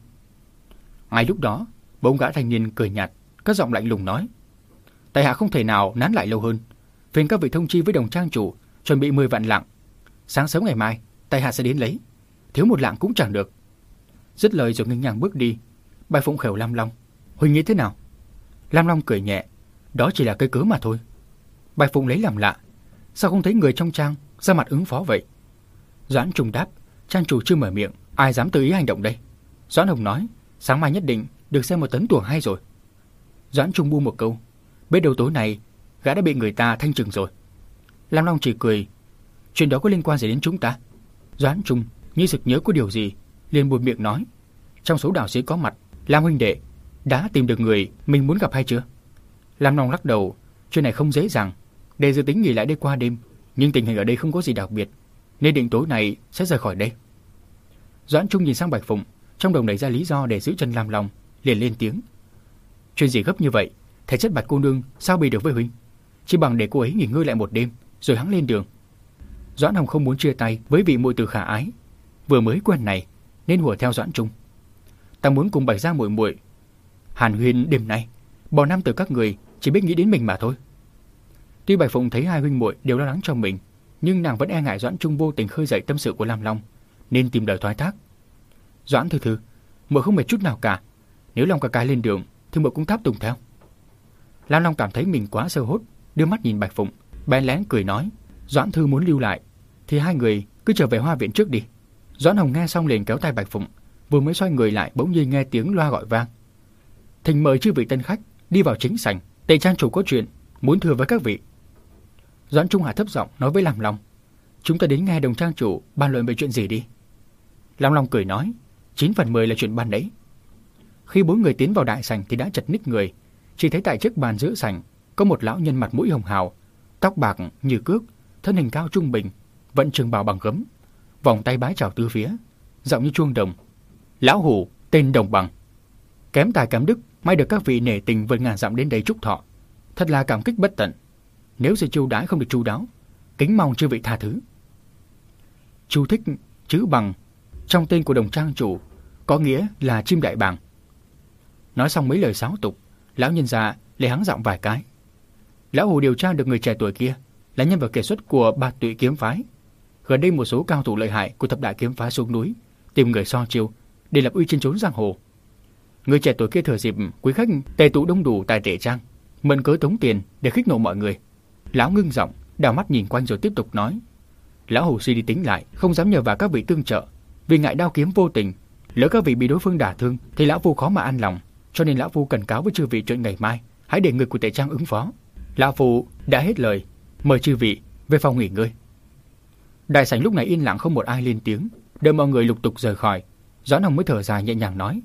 A: Ngay lúc đó, bỗng gã thanh niên cười nhạt, có giọng lạnh lùng nói: Tài hạ không thể nào nán lại lâu hơn, phiền các vị thông chi với đồng trang chủ, chuẩn bị 10 vạn lạng. Sáng sớm ngày mai, tài hạ sẽ đến lấy, thiếu một lạng cũng chẳng được." Dứt lời rồi ngưng ngang bước đi. Bài Phụng khều Lam Long, "Huynh nghĩ thế nào?" Lam Long cười nhẹ, "Đó chỉ là cây cớ mà thôi." Bài Phụng lấy làm lạ, sao không thấy người trong trang ra mặt ứng phó vậy? Doãn Trung đáp, trang chủ chưa mở miệng, ai dám tự ý hành động đây? Doãn Hồng nói, sáng mai nhất định được xem một tấn tuồng hay rồi. Doãn Trung bu một câu, biết đầu tối này gã đã bị người ta thanh trừng rồi. Lam Long chỉ cười, chuyện đó có liên quan gì đến chúng ta? Doãn Trung như sực nhớ có điều gì, liền buồn miệng nói, trong số đạo sĩ có mặt, Lam huynh đệ đã tìm được người mình muốn gặp hay chưa? Lam Long lắc đầu, chuyện này không dễ dàng. Để dự tính nghỉ lại đây qua đêm, nhưng tình hình ở đây không có gì đặc biệt, nên định tối này sẽ rời khỏi đây. Doãn Trung nhìn sang Bạch Phụng, trong đầu nảy ra lý do để giữ chân làm lòng, liền lên tiếng. Chuyện gì gấp như vậy, thể chất Bạch cô nương sao bị được với huynh? Chỉ bằng để cô ấy nghỉ ngơi lại một đêm, rồi hắn lên đường. Doãn Hồng không muốn chia tay với vị muội tử khả ái, vừa mới quen này nên hùa theo Doãn Trung. Ta muốn cùng Bạch gia muội muội Hàn Huyên đêm nay, bọn năm từ các người chỉ biết nghĩ đến mình mà thôi. Tuy Bạch Phụng thấy hai huynh muội đều lo lắng cho mình, nhưng nàng vẫn e ngại Doãn Trung vô tình khơi dậy tâm sự của Lam Long, nên tìm lời thoái thác. Doãn thư thư, muội không mệt chút nào cả, nếu Long ca ca lên đường thì muội cũng tháp tùng theo. Lam Long cảm thấy mình quá sơ hốt, đưa mắt nhìn Bạch Phụng, bèn lén cười nói, Doãn thư muốn lưu lại, thì hai người cứ trở về hoa viện trước đi. Doãn Hồng nghe xong liền kéo tay Bạch Phụng, vừa mới xoay người lại bỗng nhiên nghe tiếng loa gọi vang. Thình mời chư vị tân khách đi vào chính sảnh, tề trang chủ có chuyện muốn thừa với các vị. Doãn Trung Hà thấp giọng nói với Lam Long, chúng ta đến nghe đồng trang chủ bàn luận về chuyện gì đi. Lam Long cười nói, 9 phần 10 là chuyện ban đấy. Khi bốn người tiến vào đại sảnh thì đã chật ních người, chỉ thấy tại chiếc bàn giữa sảnh có một lão nhân mặt mũi hồng hào, tóc bạc như cước, thân hình cao trung bình, vận trường bào bằng gấm, vòng tay bái chào tứ phía, giọng như chuông đồng. Lão hủ tên Đồng Bằng. Kém tài kém đức, may được các vị nể tình vượt ngàn dặm đến đây chúc thọ. Thật là cảm kích bất tận. Nếu sự chiêu đãi không được chu đáo, kính mong chư vị tha thứ. Chú thích chữ bằng trong tên của đồng trang chủ có nghĩa là chim đại bàng. Nói xong mấy lời sáo tục, lão nhân già lấy hắng giọng vài cái. Lão hồ điều tra được người trẻ tuổi kia là nhân vật kiệt xuất của ba tụy kiếm phái. Gần đây một số cao thủ lợi hại của thập đại kiếm phái xuống núi tìm người so chiêu để lập uy trên trốn giang hồ. Người trẻ tuổi kia thừa dịp quý khách tề tụ đông đủ tại trệ trang, mượn cớ tống tiền để khích nộ mọi người. Lão ngưng giọng, đào mắt nhìn quanh rồi tiếp tục nói: Lão hồ suy đi tính lại, không dám nhờ vào các vị tương trợ, vì ngại đao kiếm vô tình, lỡ các vị bị đối phương đả thương thì lão phu khó mà an lòng, cho nên lão phu cần cáo với chư vị chuyện ngày mai, hãy để người của tề trang ứng phó. Lão phu đã hết lời, mời chư vị về phòng nghỉ ngơi. Đại sảnh lúc này yên lặng không một ai lên tiếng, đợi mọi người lục tục rời khỏi, Doãn Hồng mới thở dài nhẹ nhàng nói: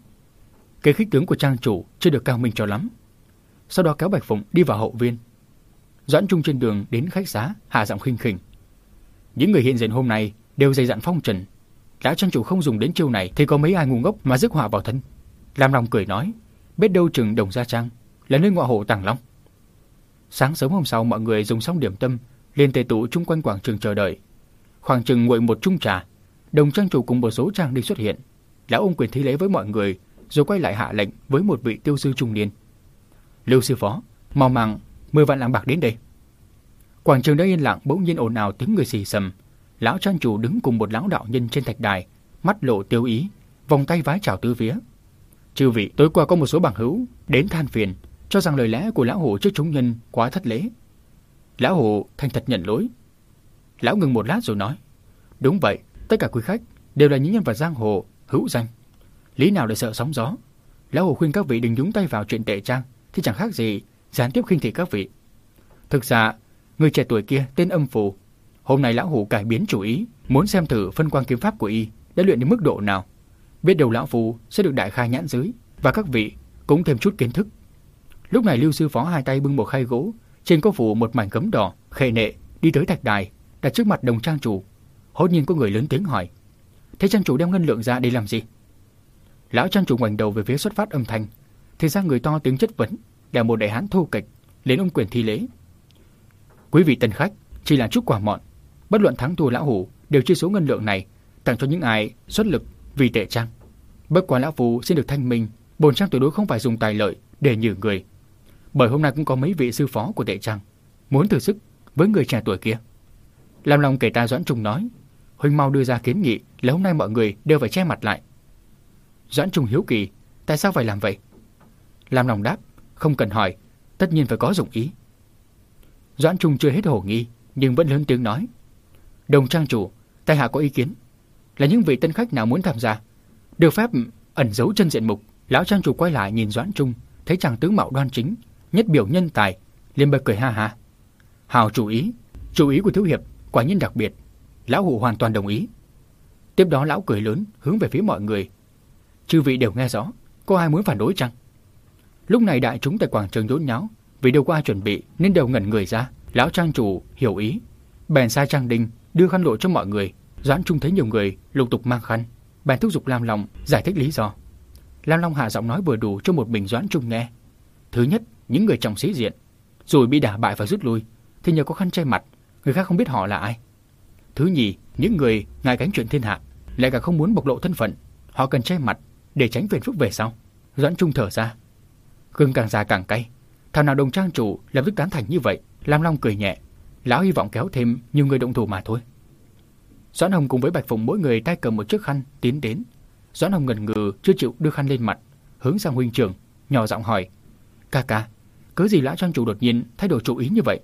A: "Cái khích tướng của trang chủ chưa được cao minh cho lắm." Sau đó kéo Bạch Phụng đi vào hậu viên. Doãn Trung trên đường đến khách xá, hạ giọng khinh khỉnh: "Những người hiện diện hôm nay đều dày dặn phong trần, đã trang chủ không dùng đến chiêu này thì có mấy ai ngu ngốc mà rước họa vào thân." Lam Long cười nói: "Biết đâu chừng Đồng Gia Trang là nơi ngọa hộ Tàng Long." Sáng sớm hôm sau mọi người dùng xong điểm tâm, lên tề tụ chung quanh quảng trường chờ đợi. Khoảng chừng nguội một chung trà, Đồng trang chủ cùng một số trang đi xuất hiện. đã ôm quyền thi lễ với mọi người, rồi quay lại hạ lệnh với một vị tiêu sư trung niên. Lưu sư phó, mau mang 10 vạn lạng bạc đến đây. Quảng trường đã yên lặng bỗng nhiên ồn ào tiếng người xì xầm. Lão trang chủ đứng cùng một lão đạo nhân trên thạch đài, mắt lộ tiêu ý, vòng tay vái chào tứ phía. Chư vị, tối qua có một số bằng hữu đến than phiền, cho rằng lời lẽ của lão hồ trước chúng nhân quá thất lễ. Lão hồ thành thật nhận lỗi. Lão ngừng một lát rồi nói: "Đúng vậy, tất cả quý khách đều là những nhân vật giang hồ hữu danh, lý nào để sợ sóng gió? Lão hồ khuyên các vị đừng nhúng tay vào chuyện tệ trang, thì chẳng khác gì gián tiếp khinh thị các vị. Thực ra, Người trẻ tuổi kia tên âm phù. Hôm nay lão hủ cải biến chủ ý, muốn xem thử phân quang kiếm pháp của y đã luyện đến mức độ nào. Biết đầu lão phù sẽ được đại khai nhãn giới và các vị cũng thêm chút kiến thức. Lúc này Lưu sư phó hai tay bưng một khay gỗ, trên có phủ một mảnh gấm đỏ, khệ nệ, đi tới thạch đài, đặt trước mặt đồng trang chủ. Hốt nhiên có người lớn tiếng hỏi: "Thế trang chủ đem ngân lượng ra để làm gì?" Lão trang chủ ngoảnh đầu về phía xuất phát âm thanh, thì ra người to tiếng chất vấn, là một đại hán thô kịch, đến ông quyền thi lễ. Quý vị tân khách, chỉ là chút quà mọn, bất luận thắng thua lão hủ đều chia số ngân lượng này tặng cho những ai xuất lực vì tệ trang. Bất quá lão phu xin được thanh minh, bổn trang tuyệt đối không phải dùng tài lợi để nhử người. Bởi hôm nay cũng có mấy vị sư phó của tệ trang muốn thử sức với người trẻ tuổi kia. Làm lòng kể ta Doãn Trung nói, huynh mau đưa ra kiến nghị là hôm nay mọi người đều phải che mặt lại. Doãn Trung hiếu kỳ, tại sao phải làm vậy? Làm lòng đáp, không cần hỏi, tất nhiên phải có dụng ý. Doãn Trung chưa hết hồ nghi, nhưng vẫn lớn tiếng nói. Đồng trang chủ, tại hạ có ý kiến. Là những vị tân khách nào muốn tham gia, được phép ẩn giấu chân diện mục. Lão trang chủ quay lại nhìn Doãn Trung, thấy chàng tướng mạo đoan chính, nhất biểu nhân tài, liền bật cười ha ha. Hào chủ ý, chủ ý của thiếu hiệp quả nhiên đặc biệt, lão hủ hoàn toàn đồng ý. Tiếp đó lão cười lớn hướng về phía mọi người. Chư vị đều nghe rõ, có ai muốn phản đối chăng? Lúc này đại chúng tại quảng trường nhốn nháo, vì đều có ai chuẩn bị nên đều ngẩn người ra. Lão trang chủ hiểu ý, bèn sai trang đình đưa khăn lụa cho mọi người. Doãn Trung thấy nhiều người lục tục mang khăn, bèn thúc giục Lam Long giải thích lý do. Lam Long hạ giọng nói vừa đủ cho một mình Doãn Trung nghe. Thứ nhất, những người trong sĩ diện, rồi bị đả bại và rút lui, thì nhờ có khăn che mặt, người khác không biết họ là ai. Thứ nhì, những người ngại gánh chuyện thiên hạ, lại cả không muốn bộc lộ thân phận, họ cần che mặt để tránh phiền phức về sau. Doãn Trung thở ra, gừng càng già càng cay. Thảo nào đồng trang chủ lập tức tán thành như vậy, Lam Long cười nhẹ, lão hy vọng kéo thêm nhiều người động thủ mà thôi. Doãn Hồng cùng với Bạch Phụng mỗi người tay cầm một chiếc khăn tiến đến. Doãn Hồng ngần ngừ chưa chịu đưa khăn lên mặt, hướng sang huynh trưởng, nhỏ giọng hỏi: "Ca ca, cớ gì lão trang chủ đột nhiên thay đổi chủ ý như vậy?"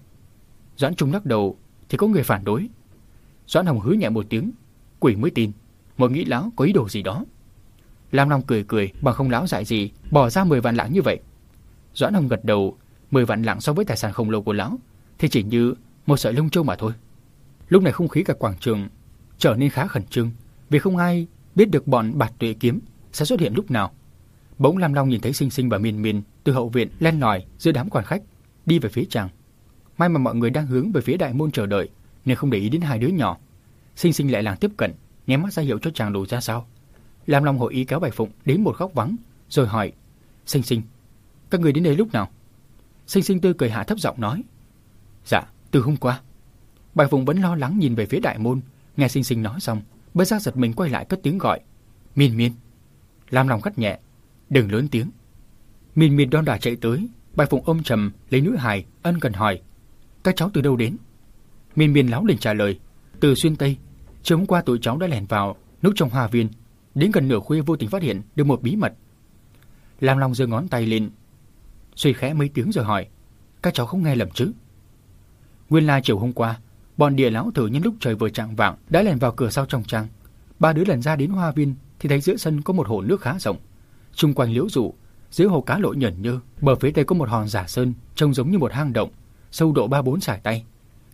A: Doãn Trung lắc đầu, thì có người phản đối. Doãn Hồng hứ nhẹ một tiếng, quỷ mới tin, mới nghĩ lão có ý đồ gì đó. Lam Long cười cười, bằng không lão dại gì, bỏ ra 10 vạn lạng như vậy. Doãn Hồng gật đầu, 10 vạn lạng so với tài sản khổng lồ của lão thì chỉ như một sợi lông châu mà thôi. Lúc này không khí cả quảng trường trở nên khá khẩn trương, vì không ai biết được bọn Bạt Tuệ kiếm sẽ xuất hiện lúc nào. Bỗng Lam Long nhìn thấy Sinh Sinh và Miên Miên từ hậu viện len lỏi giữa đám quan khách đi về phía chàng. May mà mọi người đang hướng về phía đại môn chờ đợi nên không để ý đến hai đứa nhỏ. Sinh Sinh lại làng tiếp cận, ném mắt ra hiệu cho chàng lùi ra sau. Lam Long hội ý kéo Bạch Phụng đến một góc vắng rồi hỏi: "Sinh Sinh, các người đến đây lúc nào?" Sinh Sinh tươi cười hạ thấp giọng nói: "Dạ, từ hôm qua." Bạch Phụng vẫn lo lắng nhìn về phía đại môn, nghe Sinh Sinh nói xong, bất giác giật mình quay lại cất tiếng gọi: "Miên Miên." làm lòng gắt nhẹ: "Đừng lớn tiếng." Miên Miên đon đà chạy tới, Bạch Phụng ôm trầm lấy nữ hài, ân cần hỏi: "Các cháu từ đâu đến?" Miên Miên láo lên trả lời: "Từ xuyên Tây, chiều hôm qua tụi cháu đã lẻn vào núp trong hoa viên, đến gần nửa khuya vô tình phát hiện được một bí mật." Lam Long giơ ngón tay lên, suy khẽ mấy tiếng rồi hỏi: "Các cháu không nghe lầm chứ?" Nguyên lai chiều hôm qua, bọn địa lão tử nhân lúc trời vừa chạng vạng đã lèn vào cửa sau trong trang. Ba đứa lần ra đến hoa viên thì thấy giữa sân có một hồ nước khá rộng, xung quanh liễu rụ, dưới hồ cá lội nhẩn nhơ, bờ phía tây có một hòn giả sơn trông giống như một hang động, sâu độ ba bốn sải tay,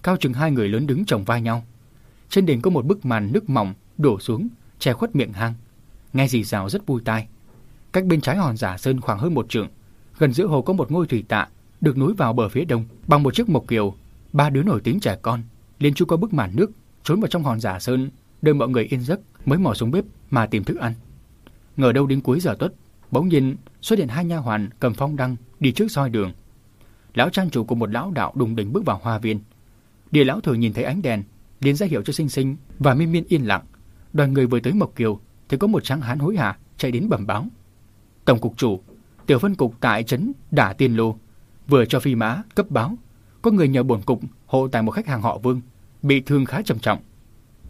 A: cao chừng hai người lớn đứng chồng vai nhau. Trên đỉnh có một bức màn nước mỏng đổ xuống, che khuất miệng hang. Nghe gì rào rất vui tai. Cách bên trái hòn giả sơn khoảng hơn một trượng, gần giữa hồ có một ngôi thủy tạ được nối vào bờ phía đông bằng một chiếc mộc kiều. Ba đứa nổi tiếng trẻ con liền chui qua bức màn nước, trốn vào trong hòn giả sơn, đợi mọi người yên giấc mới mò xuống bếp mà tìm thức ăn. Ngờ đâu đến cuối giờ tuất, bỗng nhiên xuất hiện hai nha hoàn cầm phong đăng đi trước soi đường. Lão trang chủ cùng một lão đạo đùng đỉnh bước vào hoa viên. Địa lão thừa nhìn thấy ánh đèn, liền ra hiệu cho Sinh Sinh và Miên Miên yên lặng. Đoàn người vừa tới Mộc Kiều thì có một tráng hán hối hả chạy đến bẩm báo. Tổng cục chủ, tiểu phân cục tại trấn Đả Tiên Lô vừa cho phi mã cấp báo, có người nhờ bổn cục hộ tại một khách hàng họ Vương bị thương khá trầm trọng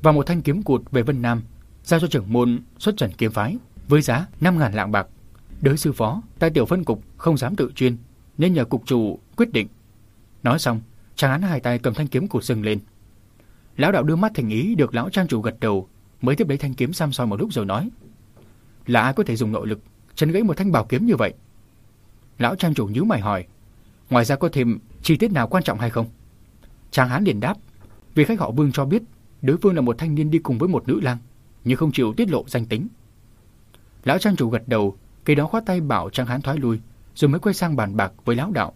A: và một thanh kiếm cụt về Vân Nam giao cho trưởng môn xuất trần kiếm phái với giá 5.000 lạng bạc. Đới sư phó tại tiểu phân cục không dám tự chuyên nên nhờ cục chủ quyết định. Nói xong, chàng án hai tay cầm thanh kiếm cụt dừng lên. Lão đạo đưa mắt thành ý được lão trang chủ gật đầu mới tiếp lấy thanh kiếm xăm soi một lúc rồi nói là ai có thể dùng nội lực chấn gãy một thanh bảo kiếm như vậy lão trang chủ nhíu mày hỏi ngoài ra có thêm chi tiết nào quan trọng hay không Chàng hán liền đáp, vì khách họ Vương cho biết đối phương là một thanh niên đi cùng với một nữ lang, nhưng không chịu tiết lộ danh tính. Lão trang chủ gật đầu, cây đó khoát tay bảo Trang Hán thoái lui, rồi mới quay sang bàn bạc với lão đạo.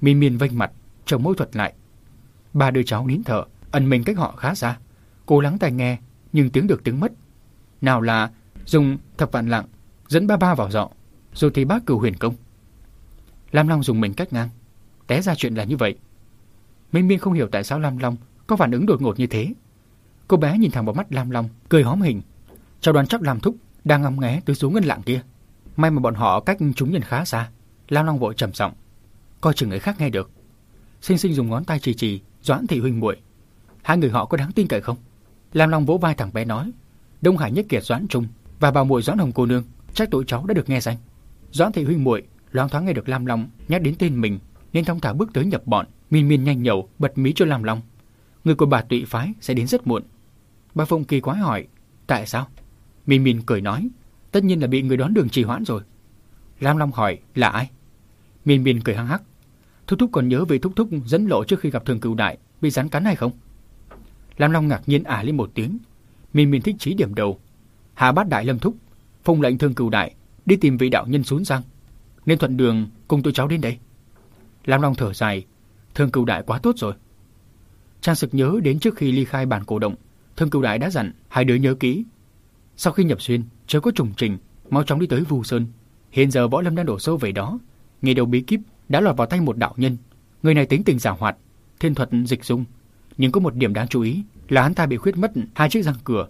A: Miên miên vênh mặt, chồng môi thuật lại. Ba đứa cháu nín thở, ẩn mình cách họ khá xa. cố lắng tai nghe, nhưng tiếng được tiếng mất. Nào là dùng thập vạn lặng, dẫn ba ba vào dọ, rồi thì bác cửu huyền công. Lam Long dùng mình cách ngang. Té ra chuyện là như vậy. Minh Miên không hiểu tại sao Lam Long có phản ứng đột ngột như thế. Cô bé nhìn thẳng vào mắt Lam Long, cười hóm hình. Chào đoán chắc Lam Thúc đang ngắm nghé tới số ngân lạng kia. May mà bọn họ cách chúng nhân khá xa. Lam Long vội trầm giọng, coi chừng người khác nghe được. Sinh Sinh dùng ngón tay chỉ chỉ Doãn Thị huynh muội. Hai người họ có đáng tin cậy không? Lam Long vỗ vai thằng bé nói, Đông Hải Nhất Kiệt Doãn Trung và bà muội Doãn Hồng cô nương, trách tụi cháu đã được nghe danh. Doãn Thị huynh muội loáng thoáng nghe được Lam Long nhắc đến tên mình, nên thông thả bước tới nhập bọn, miên miên nhanh nhậu bật mí cho Lam Long. Người của bà Tụy phái sẽ đến rất muộn. Bà Phong kỳ quái hỏi, tại sao? Miên miên cười nói, tất nhiên là bị người đón đường trì hoãn rồi. Lam Long hỏi, là ai? Miên miên cười hăng hắc. Thúc thúc còn nhớ về thúc thúc dẫn lộ trước khi gặp thường Cựu đại bị rắn cắn hay không? Lam Long ngạc nhiên ả lên một tiếng. Miên miên thích trí điểm đầu. Hạ bát đại lâm thúc, phong lệnh Thương Cựu đại đi tìm vị đạo nhân xuống răng. Nên thuận đường cùng tụi cháu đến đây. Lam Long thở dài, thương cửu đại quá tốt rồi. Trang sực nhớ đến trước khi ly khai bản cổ động, thương cửu đại đã dặn hai đứa nhớ kỹ. Sau khi nhập xuyên, chớ có trùng trình, mau chóng đi tới Vu Sơn. Hiện giờ võ lâm đang đổ sâu về đó, ngay đầu bí kíp đã lọt vào tay một đạo nhân. Người này tính tình giả hoạt, thiên thuật dịch dung, nhưng có một điểm đáng chú ý là hắn ta bị khuyết mất hai chiếc răng cửa.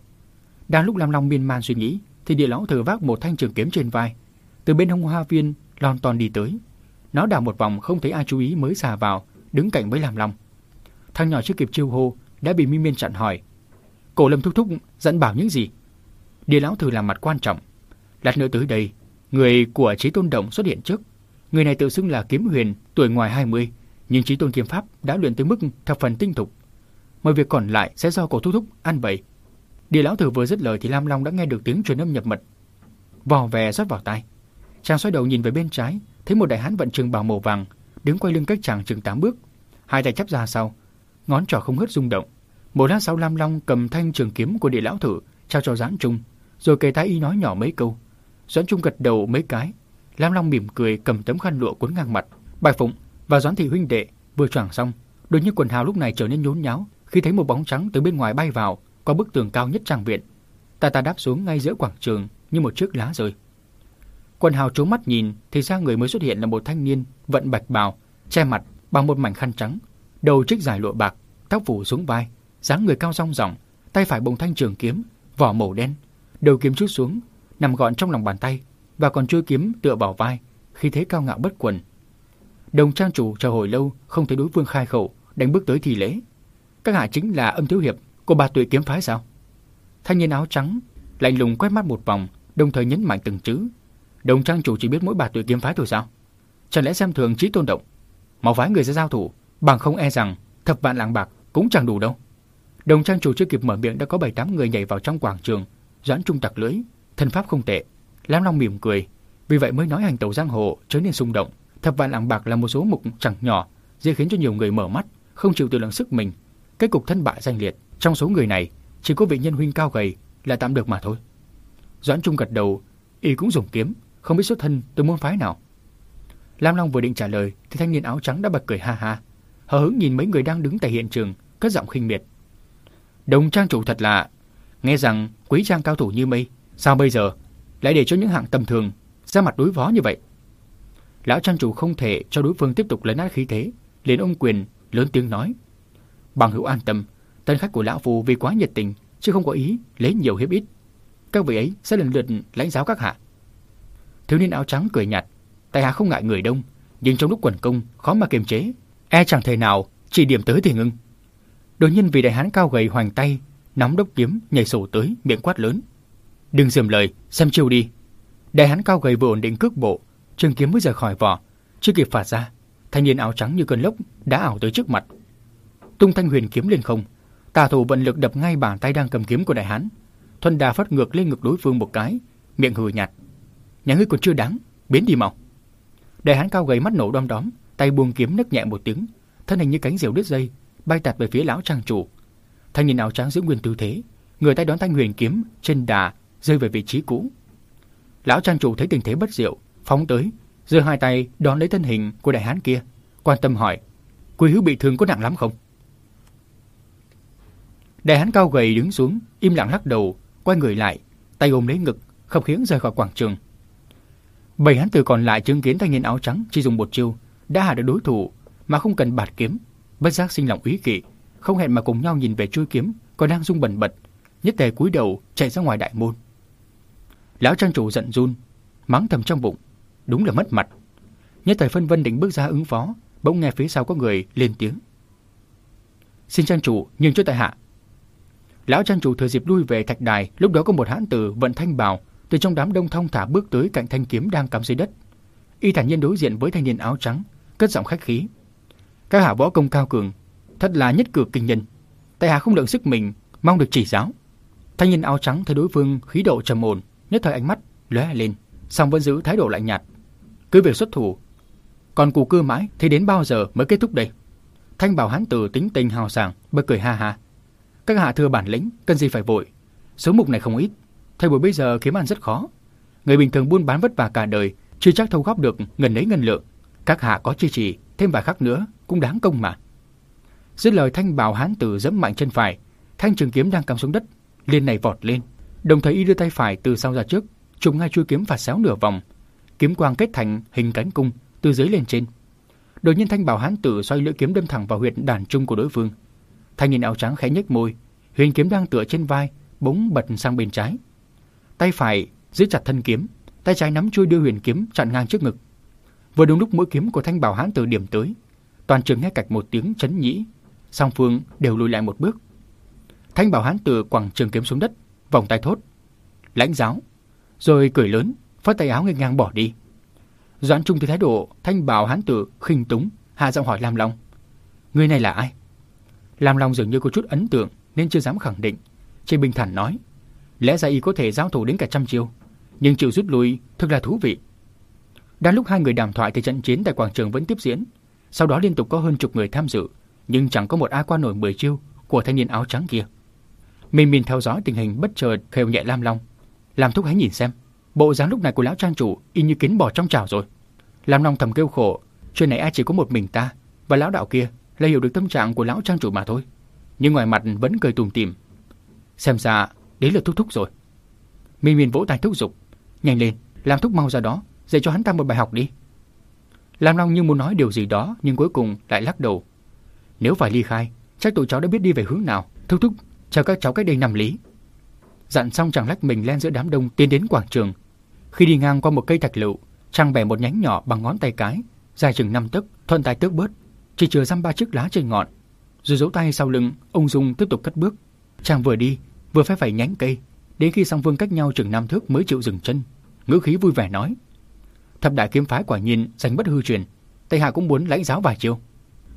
A: Đang lúc Lam Long miên man suy nghĩ, thì địa lão thừa vác một thanh trường kiếm trên vai, từ bên hông hoa viên lon ton đi tới. Nó đảo một vòng không thấy ai chú ý mới xà vào, đứng cạnh với Lam Long. Thằng nhỏ chưa kịp chiêu hô đã bị Miên Miên chặn hỏi. Cổ Lâm thúc thúc dẫn bảo những gì? Địa lão thử làm mặt quan trọng. Lát nữa tới đây, người của Chí Tôn Động xuất hiện trước. Người này tự xưng là Kiếm Huyền, tuổi ngoài 20, nhưng Chí Tôn Kiếm Pháp đã luyện tới mức thập phần tinh thục. Mọi việc còn lại sẽ do cổ thúc thúc ăn bậy. Địa lão thử vừa dứt lời thì Lam Long đã nghe được tiếng truyền âm nhập mật. Vò về rót vào tai. Chàng xoay đầu nhìn về bên trái, thấy một đại hán vận trường bào màu vàng đứng quay lưng cách chàng chừng 8 bước, hai tay chắp ra sau, ngón trỏ không ngớt rung động. Một lát sau Lam Long cầm thanh trường kiếm của địa lão thử trao cho Doãn Trung, rồi kề tai y nói nhỏ mấy câu. Doãn Trung gật đầu mấy cái, Lam Long mỉm cười cầm tấm khăn lụa cuốn ngang mặt. Bài Phụng và Doãn Thị huynh đệ vừa choàng xong, đột nhiên quần hào lúc này trở nên nhốn nháo khi thấy một bóng trắng từ bên ngoài bay vào qua bức tường cao nhất trang viện. Ta ta đáp xuống ngay giữa quảng trường như một chiếc lá rơi. Quần hào trố mắt nhìn thì ra người mới xuất hiện là một thanh niên vận bạch bào, che mặt bằng một mảnh khăn trắng, đầu trích dài lụa bạc, tóc phủ xuống vai, dáng người cao rong ròng, tay phải bồng thanh trường kiếm, vỏ màu đen, đầu kiếm chút xuống, nằm gọn trong lòng bàn tay và còn chui kiếm tựa vào vai, khi thế cao ngạo bất quần. Đồng trang chủ chờ hồi lâu không thấy đối phương khai khẩu, đánh bước tới thì lễ. Các hạ chính là âm thiếu hiệp của bà tuệ kiếm phái sao? Thanh niên áo trắng lạnh lùng quét mắt một vòng, đồng thời nhấn mạnh từng chữ. Đồng trang chủ chỉ biết mỗi bà tuổi kiếm phái thôi sao? Chẳng lẽ xem thường trí tôn động? Mau phái người ra giao thủ, bằng không e rằng thập vạn lạng bạc cũng chẳng đủ đâu. Đồng trang chủ chưa kịp mở miệng đã có bảy tám người nhảy vào trong quảng trường, doãn trung tặc lưỡi, thân pháp không tệ. Lam Long mỉm cười, vì vậy mới nói hành tẩu giang hồ trở nên xung động. Thập vạn lạng bạc là một số mục chẳng nhỏ, dễ khiến cho nhiều người mở mắt, không chịu tự lượng sức mình. Cái cục thân bại danh liệt, trong số người này chỉ có vị nhân huynh cao gầy là tạm được mà thôi. Doãn Trung gật đầu, y cũng dùng kiếm, không biết xuất thân từ môn phái nào. Lam Long vừa định trả lời thì thanh niên áo trắng đã bật cười ha ha, hờ hững nhìn mấy người đang đứng tại hiện trường, cất giọng khinh miệt. Đồng trang chủ thật lạ, nghe rằng quý trang cao thủ như mây, sao bây giờ lại để cho những hạng tầm thường ra mặt đối phó như vậy? Lão trang chủ không thể cho đối phương tiếp tục lấn át khí thế, liền ông quyền lớn tiếng nói: "Bằng hữu an tâm, tân khách của lão phu vì quá nhiệt tình, chứ không có ý lấy nhiều hiếp ít. Các vị ấy sẽ lần lượt lãnh giáo các hạ." Thiếu niên áo trắng cười nhạt, tại hạ không ngại người đông, nhưng trong lúc quần công khó mà kiềm chế, e chẳng thể nào chỉ điểm tới thì ngưng. Đột nhiên vì đại hán cao gầy hoành tay, nắm đốc kiếm nhảy sổ tới, miệng quát lớn: "Đừng dườm lời, xem chiêu đi." Đại hán cao gầy vừa ổn định cước bộ, trường kiếm mới rời khỏi vỏ, chưa kịp phạt ra, thanh niên áo trắng như cơn lốc đã ảo tới trước mặt. Tung thanh huyền kiếm lên không, tà thủ vận lực đập ngay bàn tay đang cầm kiếm của đại hán, thuần đà phát ngược lên ngực đối phương một cái, miệng hừ nhạt: "Nhà ngươi còn chưa đáng, biến đi mau." Đại hán cao gầy mắt nổ đom đóm, tay buông kiếm nấc nhẹ một tiếng, thân hình như cánh diều đứt dây, bay tạt về phía lão trang chủ. Thanh niên áo trắng giữ nguyên tư thế, người tay đón thanh huyền kiếm trên đà rơi về vị trí cũ. Lão trang chủ thấy tình thế bất diệu, phóng tới, giơ hai tay đón lấy thân hình của đại hán kia, quan tâm hỏi: "Quý hữu bị thương có nặng lắm không?" Đại hán cao gầy đứng xuống, im lặng lắc đầu, quay người lại, tay ôm lấy ngực, không khiến rời khỏi quảng trường. Bảy hán tử còn lại chứng kiến thanh niên áo trắng chỉ dùng một chiêu đã hạ được đối thủ mà không cần bạt kiếm, bất giác sinh lòng ý kỵ, không hẹn mà cùng nhau nhìn về chuôi kiếm còn đang rung bần bật, nhất tề cúi đầu chạy ra ngoài đại môn. Lão trang chủ giận run, mắng thầm trong bụng, đúng là mất mặt. Nhất tề phân vân định bước ra ứng phó, bỗng nghe phía sau có người lên tiếng. Xin trang chủ nhường cho tại hạ. Lão trang chủ thừa dịp lui về thạch đài, lúc đó có một hãn tử vận thanh bào từ trong đám đông thông thả bước tới cạnh thanh kiếm đang cắm dưới đất. Y thản nhiên đối diện với thanh niên áo trắng, cất giọng khách khí. Các hạ võ công cao cường, thật là nhất cử kinh nhân. Tại hạ không lượng sức mình, mong được chỉ giáo. Thanh niên áo trắng thấy đối phương khí độ trầm ổn, nhất thời ánh mắt lóe lên, song vẫn giữ thái độ lạnh nhạt. Cứ việc xuất thủ, còn cù cưa mãi thì đến bao giờ mới kết thúc đây? Thanh bảo hán tử tính tình hào sảng, bật cười ha ha. Các hạ thưa bản lĩnh, cần gì phải vội. Số mục này không ít, thời buổi bây giờ kiếm ăn rất khó. Người bình thường buôn bán vất vả cả đời, chưa chắc thâu góp được ngần ấy ngân lượng. Các hạ có chi trì, thêm vài khắc nữa cũng đáng công mà. Dứt lời thanh bảo hán tử giẫm mạnh chân phải, thanh trường kiếm đang cắm xuống đất, liền này vọt lên. Đồng thời y đưa tay phải từ sau ra trước, trùng ngay chuôi kiếm và xéo nửa vòng, kiếm quang kết thành hình cánh cung từ dưới lên trên. Đột nhiên thanh bảo hán tử xoay lưỡi kiếm đâm thẳng vào huyệt đàn trung của đối phương. Thanh niên áo trắng khẽ nhếch môi, huyền kiếm đang tựa trên vai, bỗng bật sang bên trái. Tay phải giữ chặt thân kiếm, tay trái nắm chuôi đưa huyền kiếm chặn ngang trước ngực. Vừa đúng lúc mũi kiếm của thanh bảo hán từ điểm tới, toàn trường nghe cạch một tiếng chấn nhĩ, song phương đều lùi lại một bước. Thanh bảo hán từ quẳng trường kiếm xuống đất, vòng tay thốt, lãnh giáo, rồi cười lớn, phất tay áo nghênh ngang bỏ đi. Doãn Trung thấy thái độ thanh bảo hán tử khinh túng, hạ giọng hỏi Lam Long, người này là ai? Lam Long dường như có chút ấn tượng nên chưa dám khẳng định, chỉ bình thản nói, lẽ ra y có thể giao thủ đến cả trăm chiêu, nhưng chịu rút lui thực là thú vị. Đang lúc hai người đàm thoại thì trận chiến tại quảng trường vẫn tiếp diễn, sau đó liên tục có hơn chục người tham dự, nhưng chẳng có một ai qua nổi 10 chiêu của thanh niên áo trắng kia. Mình mình theo dõi tình hình bất chợt khều nhẹ Lam Long. Làm thúc hãy nhìn xem, bộ dáng lúc này của lão trang chủ y như kiến bò trong chảo rồi. Lam Long thầm kêu khổ, chuyện này ai chỉ có một mình ta và lão đạo kia là hiểu được tâm trạng của lão trang chủ mà thôi. Nhưng ngoài mặt vẫn cười tùm tìm. Xem ra, đến lượt thúc thúc rồi. Minh Minh vỗ tay thúc giục, nhanh lên, làm thúc mau ra đó, dạy cho hắn ta một bài học đi. Lam Long như muốn nói điều gì đó nhưng cuối cùng lại lắc đầu. Nếu phải ly khai, chắc tụi cháu đã biết đi về hướng nào. Thúc thúc, chờ các cháu cách đây nằm lý. Dặn xong chàng lách mình len giữa đám đông tiến đến quảng trường. Khi đi ngang qua một cây thạch lựu, chàng bẻ một nhánh nhỏ bằng ngón tay cái, dài chừng năm tấc, thuận tay tước bớt, chỉ chừa răm ba chiếc lá trên ngọn. Rồi giấu tay sau lưng, ông Dung tiếp tục cất bước. Chàng vừa đi, vừa phải phải nhánh cây, đến khi song vương cách nhau chừng năm thước mới chịu dừng chân. Ngữ khí vui vẻ nói: Thập đại kiếm phái quả nhiên danh bất hư truyền, Tây Hạ cũng muốn lãnh giáo vài chiêu.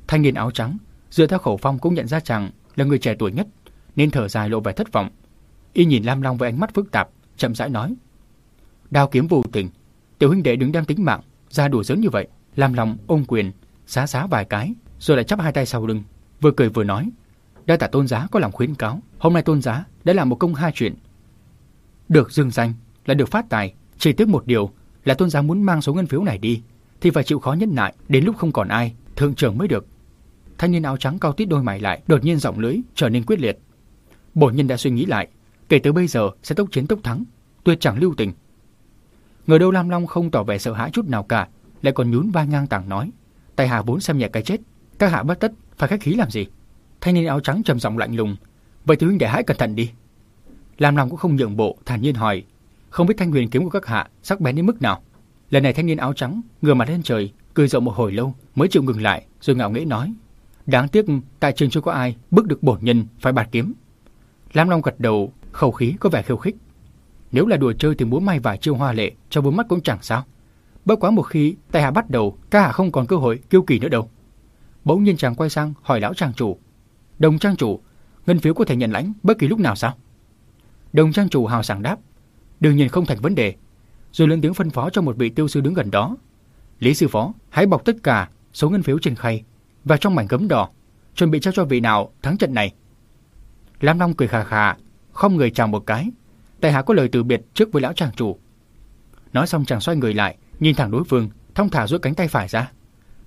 A: Thanh niên áo trắng, dựa theo khẩu phong cũng nhận ra chàng là người trẻ tuổi nhất, nên thở dài lộ vẻ thất vọng. Y nhìn Lam Long với ánh mắt phức tạp, chậm rãi nói: "Đao kiếm vô tình, tiểu huynh đệ đứng đang tính mạng, ra đùa giỡn như vậy." Lam Long ôm quyền, xá xá vài cái, rồi lại chắp hai tay sau lưng, vừa cười vừa nói: "Đa tạ tôn giá có lòng khuyến cáo, hôm nay tôn giá đã làm một công hai chuyện. Được dương danh là được phát tài, chỉ tiếc một điều là tôn giá muốn mang số ngân phiếu này đi thì phải chịu khó nhẫn nại đến lúc không còn ai, thượng trưởng mới được." Thanh niên áo trắng cao tít đôi mày lại, đột nhiên giọng lưỡi trở nên quyết liệt. Bổn nhân đã suy nghĩ lại, kể từ bây giờ sẽ tốc chiến tốc thắng, tuyệt chẳng lưu tình. Người đâu Lam Long không tỏ vẻ sợ hãi chút nào cả, lại còn nhún vai ngang tàng nói, tại hạ vốn xem nhẹ cái chết, các hạ bất tất phải khách khí làm gì? Thanh niên áo trắng trầm giọng lạnh lùng, vậy thì huynh đệ hãy cẩn thận đi. Lam Long cũng không nhượng bộ, thản nhiên hỏi, không biết thanh huyền kiếm của các hạ sắc bén đến mức nào? Lần này thanh niên áo trắng ngửa mặt lên trời, cười rộng một hồi lâu mới chịu ngừng lại, rồi ngạo nghễ nói, đáng tiếc tại trường chưa có ai bước được bổn nhân phải bạt kiếm. Lam Long gật đầu, khẩu khí có vẻ khiêu khích. Nếu là đùa chơi thì muốn may vài chiêu hoa lệ cho bốn mắt cũng chẳng sao. Bất quá một khi tay hạ bắt đầu, ca hạ không còn cơ hội kiêu kỳ nữa đâu. Bỗng nhiên chàng quay sang hỏi lão trang chủ. Đồng trang chủ, ngân phiếu có thể nhận lãnh bất kỳ lúc nào sao? Đồng trang chủ hào sảng đáp. Đương nhiên không thành vấn đề. Rồi lên tiếng phân phó cho một vị tiêu sư đứng gần đó. Lý sư phó, hãy bọc tất cả số ngân phiếu trên khay và trong mảnh gấm đỏ. chuẩn bị trao cho vị nào thắng trận này. Lam Long cười khà khà, không người chào một cái. Tại hạ có lời từ biệt trước với lão chàng chủ. Nói xong chàng xoay người lại, nhìn thẳng đối phương, thong thả duỗi cánh tay phải ra.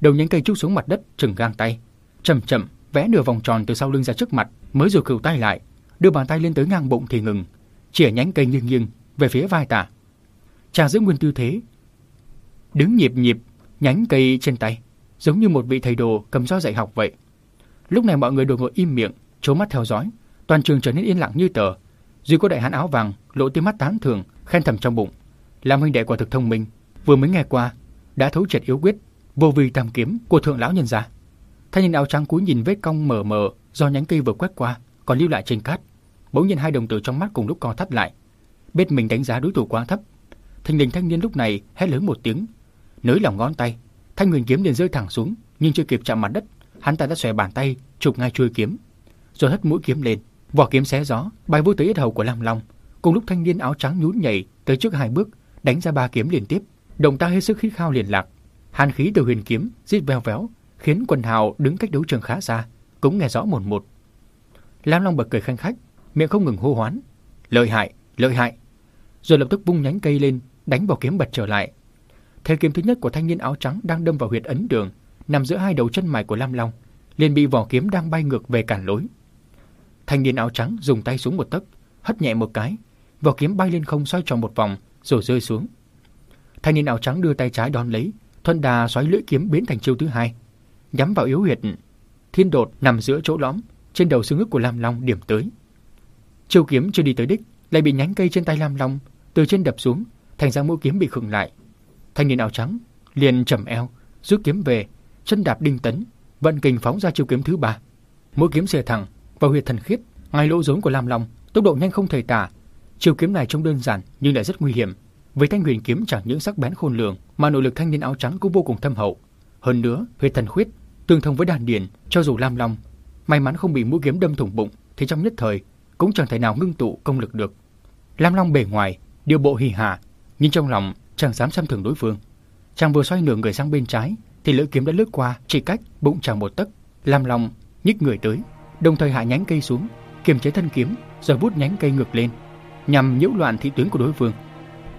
A: Đầu nhánh cây trúc xuống mặt đất, chừng gang tay, chậm chậm vẽ nửa vòng tròn từ sau lưng ra trước mặt, mới rồi cửu tay lại, đưa bàn tay lên tới ngang bụng thì ngừng, chĩa nhánh cây nghiêng nghiêng về phía vai tả. Chàng giữ nguyên tư thế, đứng nhịp nhịp nhánh cây trên tay, giống như một vị thầy đồ cầm giáo dạy học vậy. Lúc này mọi người đột ngột im miệng, trố mắt theo dõi, toàn trường trở nên yên lặng như tờ. Duy có đại hán áo vàng lộ tia mắt tán thường, khen thầm trong bụng, làm huynh đệ quả thực thông minh, vừa mới nghe qua đã thấu triệt yếu quyết, vô vi tam kiếm của thượng lão nhân gia. Thanh niên áo trắng cúi nhìn vết cong mờ mờ do nhánh cây vừa quét qua, còn lưu lại trên cát. Bỗng nhiên hai đồng tử trong mắt cùng lúc co thắt lại. Biết mình đánh giá đối thủ quá thấp. Thanh linh thanh niên lúc này hét lớn một tiếng, nới lòng ngón tay, thanh nguyên kiếm liền rơi thẳng xuống, nhưng chưa kịp chạm mặt đất, hắn ta đã xòe bàn tay chụp ngay chuôi kiếm, rồi hất mũi kiếm lên, vỏ kiếm xé gió, bay vô tới yết hầu của Lam Long. Cùng lúc thanh niên áo trắng nhún nhảy tới trước hai bước, đánh ra ba kiếm liên tiếp, động tác hết sức khí khao liền lạc. Hàn khí từ huyền kiếm rít veo véo, khiến quần hào đứng cách đấu trường khá xa, cũng nghe rõ một một. Lam Long bật cười khanh khách, miệng không ngừng hô hoán, lợi hại, lợi hại, rồi lập tức vung nhánh cây lên, đánh vào kiếm bật trở lại. Thế kiếm thứ nhất của thanh niên áo trắng đang đâm vào huyệt ấn đường, nằm giữa hai đầu chân mày của Lam Long, liền bị vỏ kiếm đang bay ngược về cản lối. Thanh niên áo trắng dùng tay xuống một tấc, hất nhẹ một cái, vỏ kiếm bay lên không xoay tròn một vòng rồi rơi xuống. Thanh niên áo trắng đưa tay trái đón lấy, thuận đà xoáy lưỡi kiếm biến thành chiêu thứ hai, nhắm vào yếu huyệt thiên đột nằm giữa chỗ lõm trên đầu xương ức của Lam Long điểm tới. Chiêu kiếm chưa đi tới đích, lại bị nhánh cây trên tay Lam Long từ trên đập xuống, thành ra mũi kiếm bị khựng lại. Thanh niên áo trắng liền chầm eo, rút kiếm về, chân đạp đinh tấn, vận kình phóng ra chiêu kiếm thứ ba. Mũi kiếm xẻ thẳng vào huyệt thần khiết, ngay lỗ rốn của Lam Long, tốc độ nhanh không thể tả. Chiêu kiếm này trông đơn giản nhưng lại rất nguy hiểm. Với thanh huyền kiếm chẳng những sắc bén khôn lường, mà nội lực thanh niên áo trắng cũng vô cùng thâm hậu. Hơn nữa, huyệt thần khuyết tương thông với đàn điền, cho dù Lam Long may mắn không bị mũi kiếm đâm thủng bụng, thì trong nhất thời cũng chẳng thể nào ngưng tụ công lực được. Lam Long bề ngoài điều bộ hì hà, nhưng trong lòng chẳng dám xem thường đối phương. Chàng vừa xoay nửa người sang bên trái, thì lưỡi kiếm đã lướt qua, chỉ cách bụng chàng một tấc. Lam Long nhích người tới, đồng thời hạ nhánh cây xuống, kiềm chế thân kiếm, rồi bút nhánh cây ngược lên, nhằm nhiễu loạn thị tuyến của đối phương.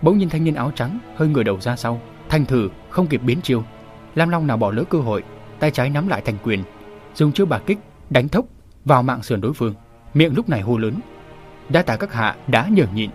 A: Bỗng nhiên thanh niên áo trắng hơi người đầu ra sau, thanh thử không kịp biến chiêu. Lam Long nào bỏ lỡ cơ hội, tay trái nắm lại thành quyền, dùng chiêu bà kích đánh thốc vào mạng sườn đối phương, miệng lúc này hô lớn: "Đa tạ các hạ đã nhường nhịn."